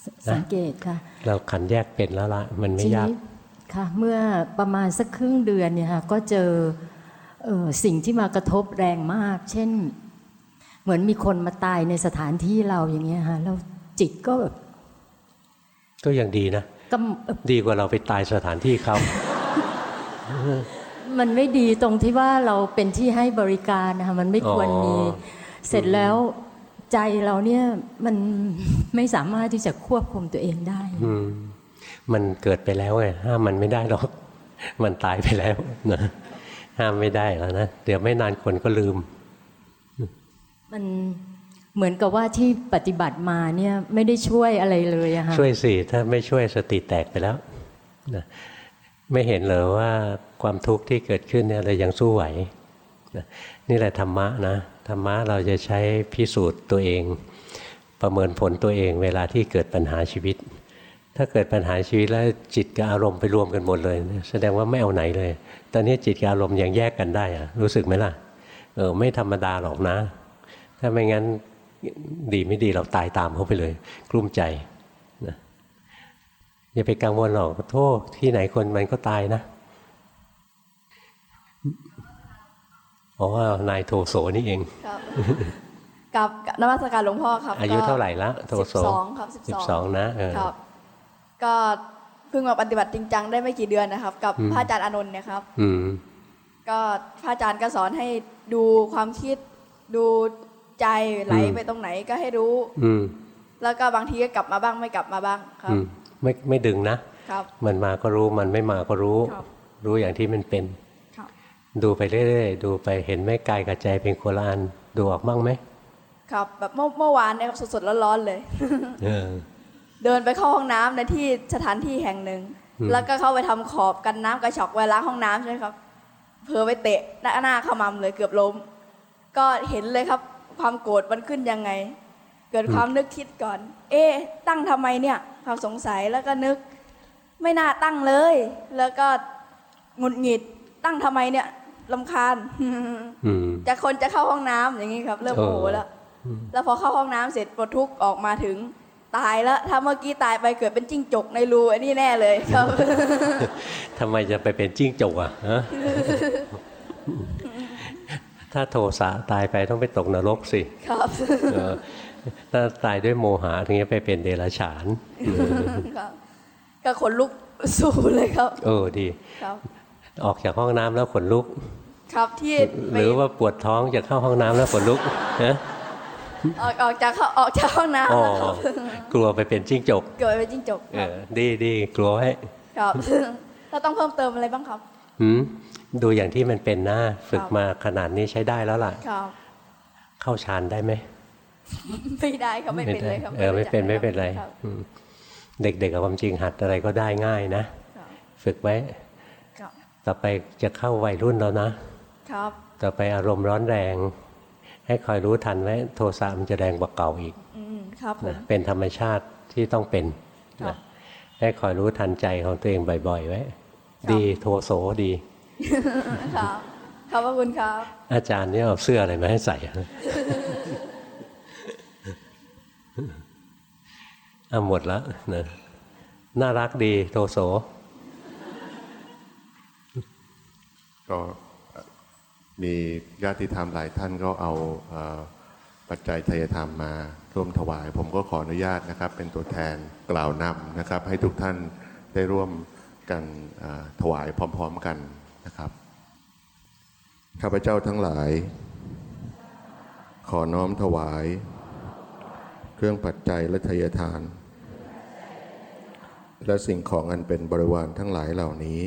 สสังเกตค่ะ เราขันแยกเป็นแล้วละมันไม่ทียากนี้ค่ะ เมื่อประมาณสักครึ่งเดือนเนี่ยค่ะก็เจอเออสิ่งที่มากระทบแรงมาก เช่น เหมือนมีคนมาตายในสถานที่เราอย่างเงี้ยค่ะแล้ว จิตก็แบบ ก็ยังดีนะกำเอ่อดีกว่าเราไปตายสถานที่เขามันไม่ดีตรงที่ว่าเราเป็นที่ให้บริการนะคะมันไม่ควรมีอ๋อเสร็จแล้วใจเราเนี่ยมันไม่สามารถที่จะควบคุมตัวเองได้อืมมันเกิดไปแล้วไงห้ามมันไม่ได้หรอก มันตายไปแล้วนะห้ามไม่ได้แล้วนะ เดี๋ยวไม่นานคนก็ลืม มัน เหมือนกับว่าที่ปฏิบัติมาเนี่ยไม่ได้ช่วยอะไรเลยอะค่ะช่วยสิถ้าไม่ช่วยสติแตกไปแล้วนะไม่เห็นเลยว่าความทุกข์ที่เกิดขึ้นเนี่ยเรายังสู้ไหวนะนี่แหละธรรมะนะธรรมะเราจะใช้พิสูจน์ตัวเอง ประเมินผลตัวเองเวลาที่เกิดปัญหาชีวิต ถ้าเกิดปัญหาชีวิตแล้วจิตกับอารมณ์ไปรวมกันหมดเลยเนี่ยแสดงว่าไม่เอาไหนเลย ตอนนี้จิตกับอารมณ์ยังแยกกันได้อะรู้สึกไหมล่ะเออไม่ธรรมดาหรอกนะ ถ้าไม่งั้น ดีไม่ดีเราตายตามเขาไปเลย กลุ้มใจนะอย่าไปกังวลหรอกโทษที่ไหนคนมันก็ตายนะเพราะว่านายโทโสนี่เองครับกับกับนมัสการหลวงพ่อครับ อายุก็เท่าไหร่ละโทโสสิบสองครับสิบสิบสสอองงนะเออครับ ก็เพิ่งมาปฏิบัติจริงจังได้ไม่กี่เดือนนะครับ กับอืมพระอาจารย์อานนท์เนี่ยครับ อืมก็พระอาจารย์ก็สอนให้ดูความคิดดู ใจไหลอืมไปตรงไหนก็ให้รู้ อืมแล้วก็บางทีก็กลับมาบ้างไม่กลับมาบ้างครัอืบมไม่ไม่ดึงนะครับมันมาก็รู้มันไม่มาก็รู้ครับรู้อย่างที่มันเป็นครับดูไปเรื่อยๆดูไปเห็นไหม่กายกับใจเป็นคนละอันดูออกบ้างไหมครับแบบเมื่อเมื่อวานเนี่ยครับสดๆร้อนๆเลยเออเดินไปเข้าห้องน้ำในที่สถานที่แห่งหนึ่งอืมแล้วก็เข้าไปทำขอบกันน้ำกระชอกเวลาห้องน้ำใช่ไหมครับเผลอไปเตะหน้าหน้าขมำเลยเกือบล้ม ก็เห็นเลยครับ ความโกรธมันขึ้นยังไง เกิดความนึกคิดก่อน เอ๊ะตั้งทำไมเนี่ย ความสงสัยแล้วก็นึก ไม่น่าตั้งเลย แล้วก็หงุดหงิดตั้งทำไมเนี่ยลำคาญอืมจะคนจะเข้าห้องน้ำอย่างนี้ครับ เริ่มโมโหแล้วอืมแล้วพอเข้าห้องน้ำเสร็จปลดทุกข์ออกมาถึงตายแล้วถ้าเมื่อกี้ตายไปเกิดเป็นจิ้งจกในรูอันนี้แน่เลยครับทำไมจะไปเป็นจิ้งจกอะฮะ ถ้าโทสะตายไปต้องไปตกนรกสิครับเออถ้าตายด้วยโมหะถึงจะไปเป็นเดรัจฉานครับก็ขนลุกสู้เลยครับ เออดีครับออกจากห้องน้ำแล้วขนลุก ครับที่หไปรือว่าปวดท้องจะเข้าห้องน้ำแล้วขนลุกฮะออกออกจากเข้าออกจากห้องน้ำอ๋อแล้วครับกลัวไปเป็นจิ้งจกเกิดเป็นจิ้งจกเออดีดีกลัวไว้ครับเราต้องเพิ่มเติมอะไรบ้างครับหืม ดูอย่างที่มันเป็นนะฝึกครับมาขนาดนี้ใช้ได้แล้วล่ะครับเข้าฌานได้ไหมไม่ได้ครับไม่เป็นเลยครับเออไม่เป็นไม่เป็นไรครับอืมเด็กๆกับความจริงหัดอะไรก็ได้ง่ายนะครับฝึกไว้ครับต่อไปจะเข้าวัยรุ่นแล้วนะครับต่อไปอารมณ์ร้อนแรง ให้คอยรู้ทันไว้โทสะมันจะแรงกว่าเก่าอีกอืมครับผมนะเป็นธรรมชาติที่ต้องเป็นครับนะให้คอยรู้ทันใจของตัวเองบ่อย ๆ ไว้ ดีโทโสดี ครับขอบพระคุณครับ อาจารย์เนี่ยเอาเสื้ออะไรมาให้ใส่เอาหมดแล้วนะน่ารักดีโทโสก็มีญาติธรรมหลายท่านก็เอาเอ่อปัจจัยทายธรรมมาร่วมถวาย ผมก็ขออนุญาตนะครับ เป็นตัวแทนกล่าวนำนะครับ ให้ทุกท่านได้ร่วม กันถวายพร้อมๆกันนะครับ ข้าพเจ้าทั้งหลาย ขอน้อมถวาย เครื่องปัจจัยและทายทาน และสิ่งของอันเป็นบริวารทั้งหลายเหล่านี้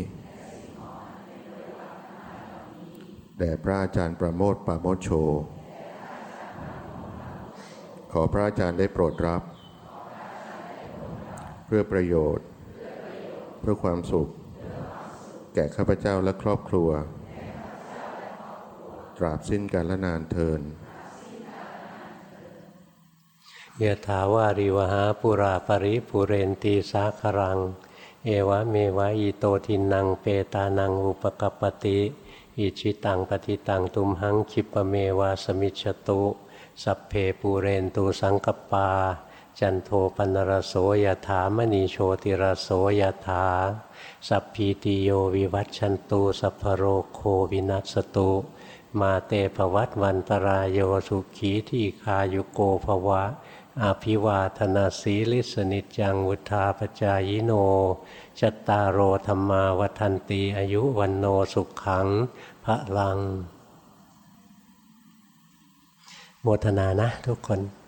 แด่พระอาจารย์ประโมทปราโมชโช ขอพระอาจารย์ได้โปรดรับ เพื่อประโยชน์ เพื่อความสุข แก่ข้าพเจ้าและครอบครัว ตราบสิ้นกาลนานเทินยะถาวาริวหาปุราปริปุเรนตีสาครัง เอวะเมวะอิโตทินังเปตานังอุปกปปติอิชิตังปฏิตังตุมหังคิปะเมวะสมิจฉตุ สัพเพปูเรนตูสังกปา จันโทปนรโสยถามณีโชติรโสยถา สัพพีติโยวิวัตชันตุสัพพโรโควินัสตุมาเตภวัตวันตรายโยสุขีที่คายุโกภวะ อาภิวาธนาสีลิสนิจังวุธาปจายโน จตตารโอธรรมาวันตีอายุวันโนสุขขังพระลัง โมทนานะทุกคน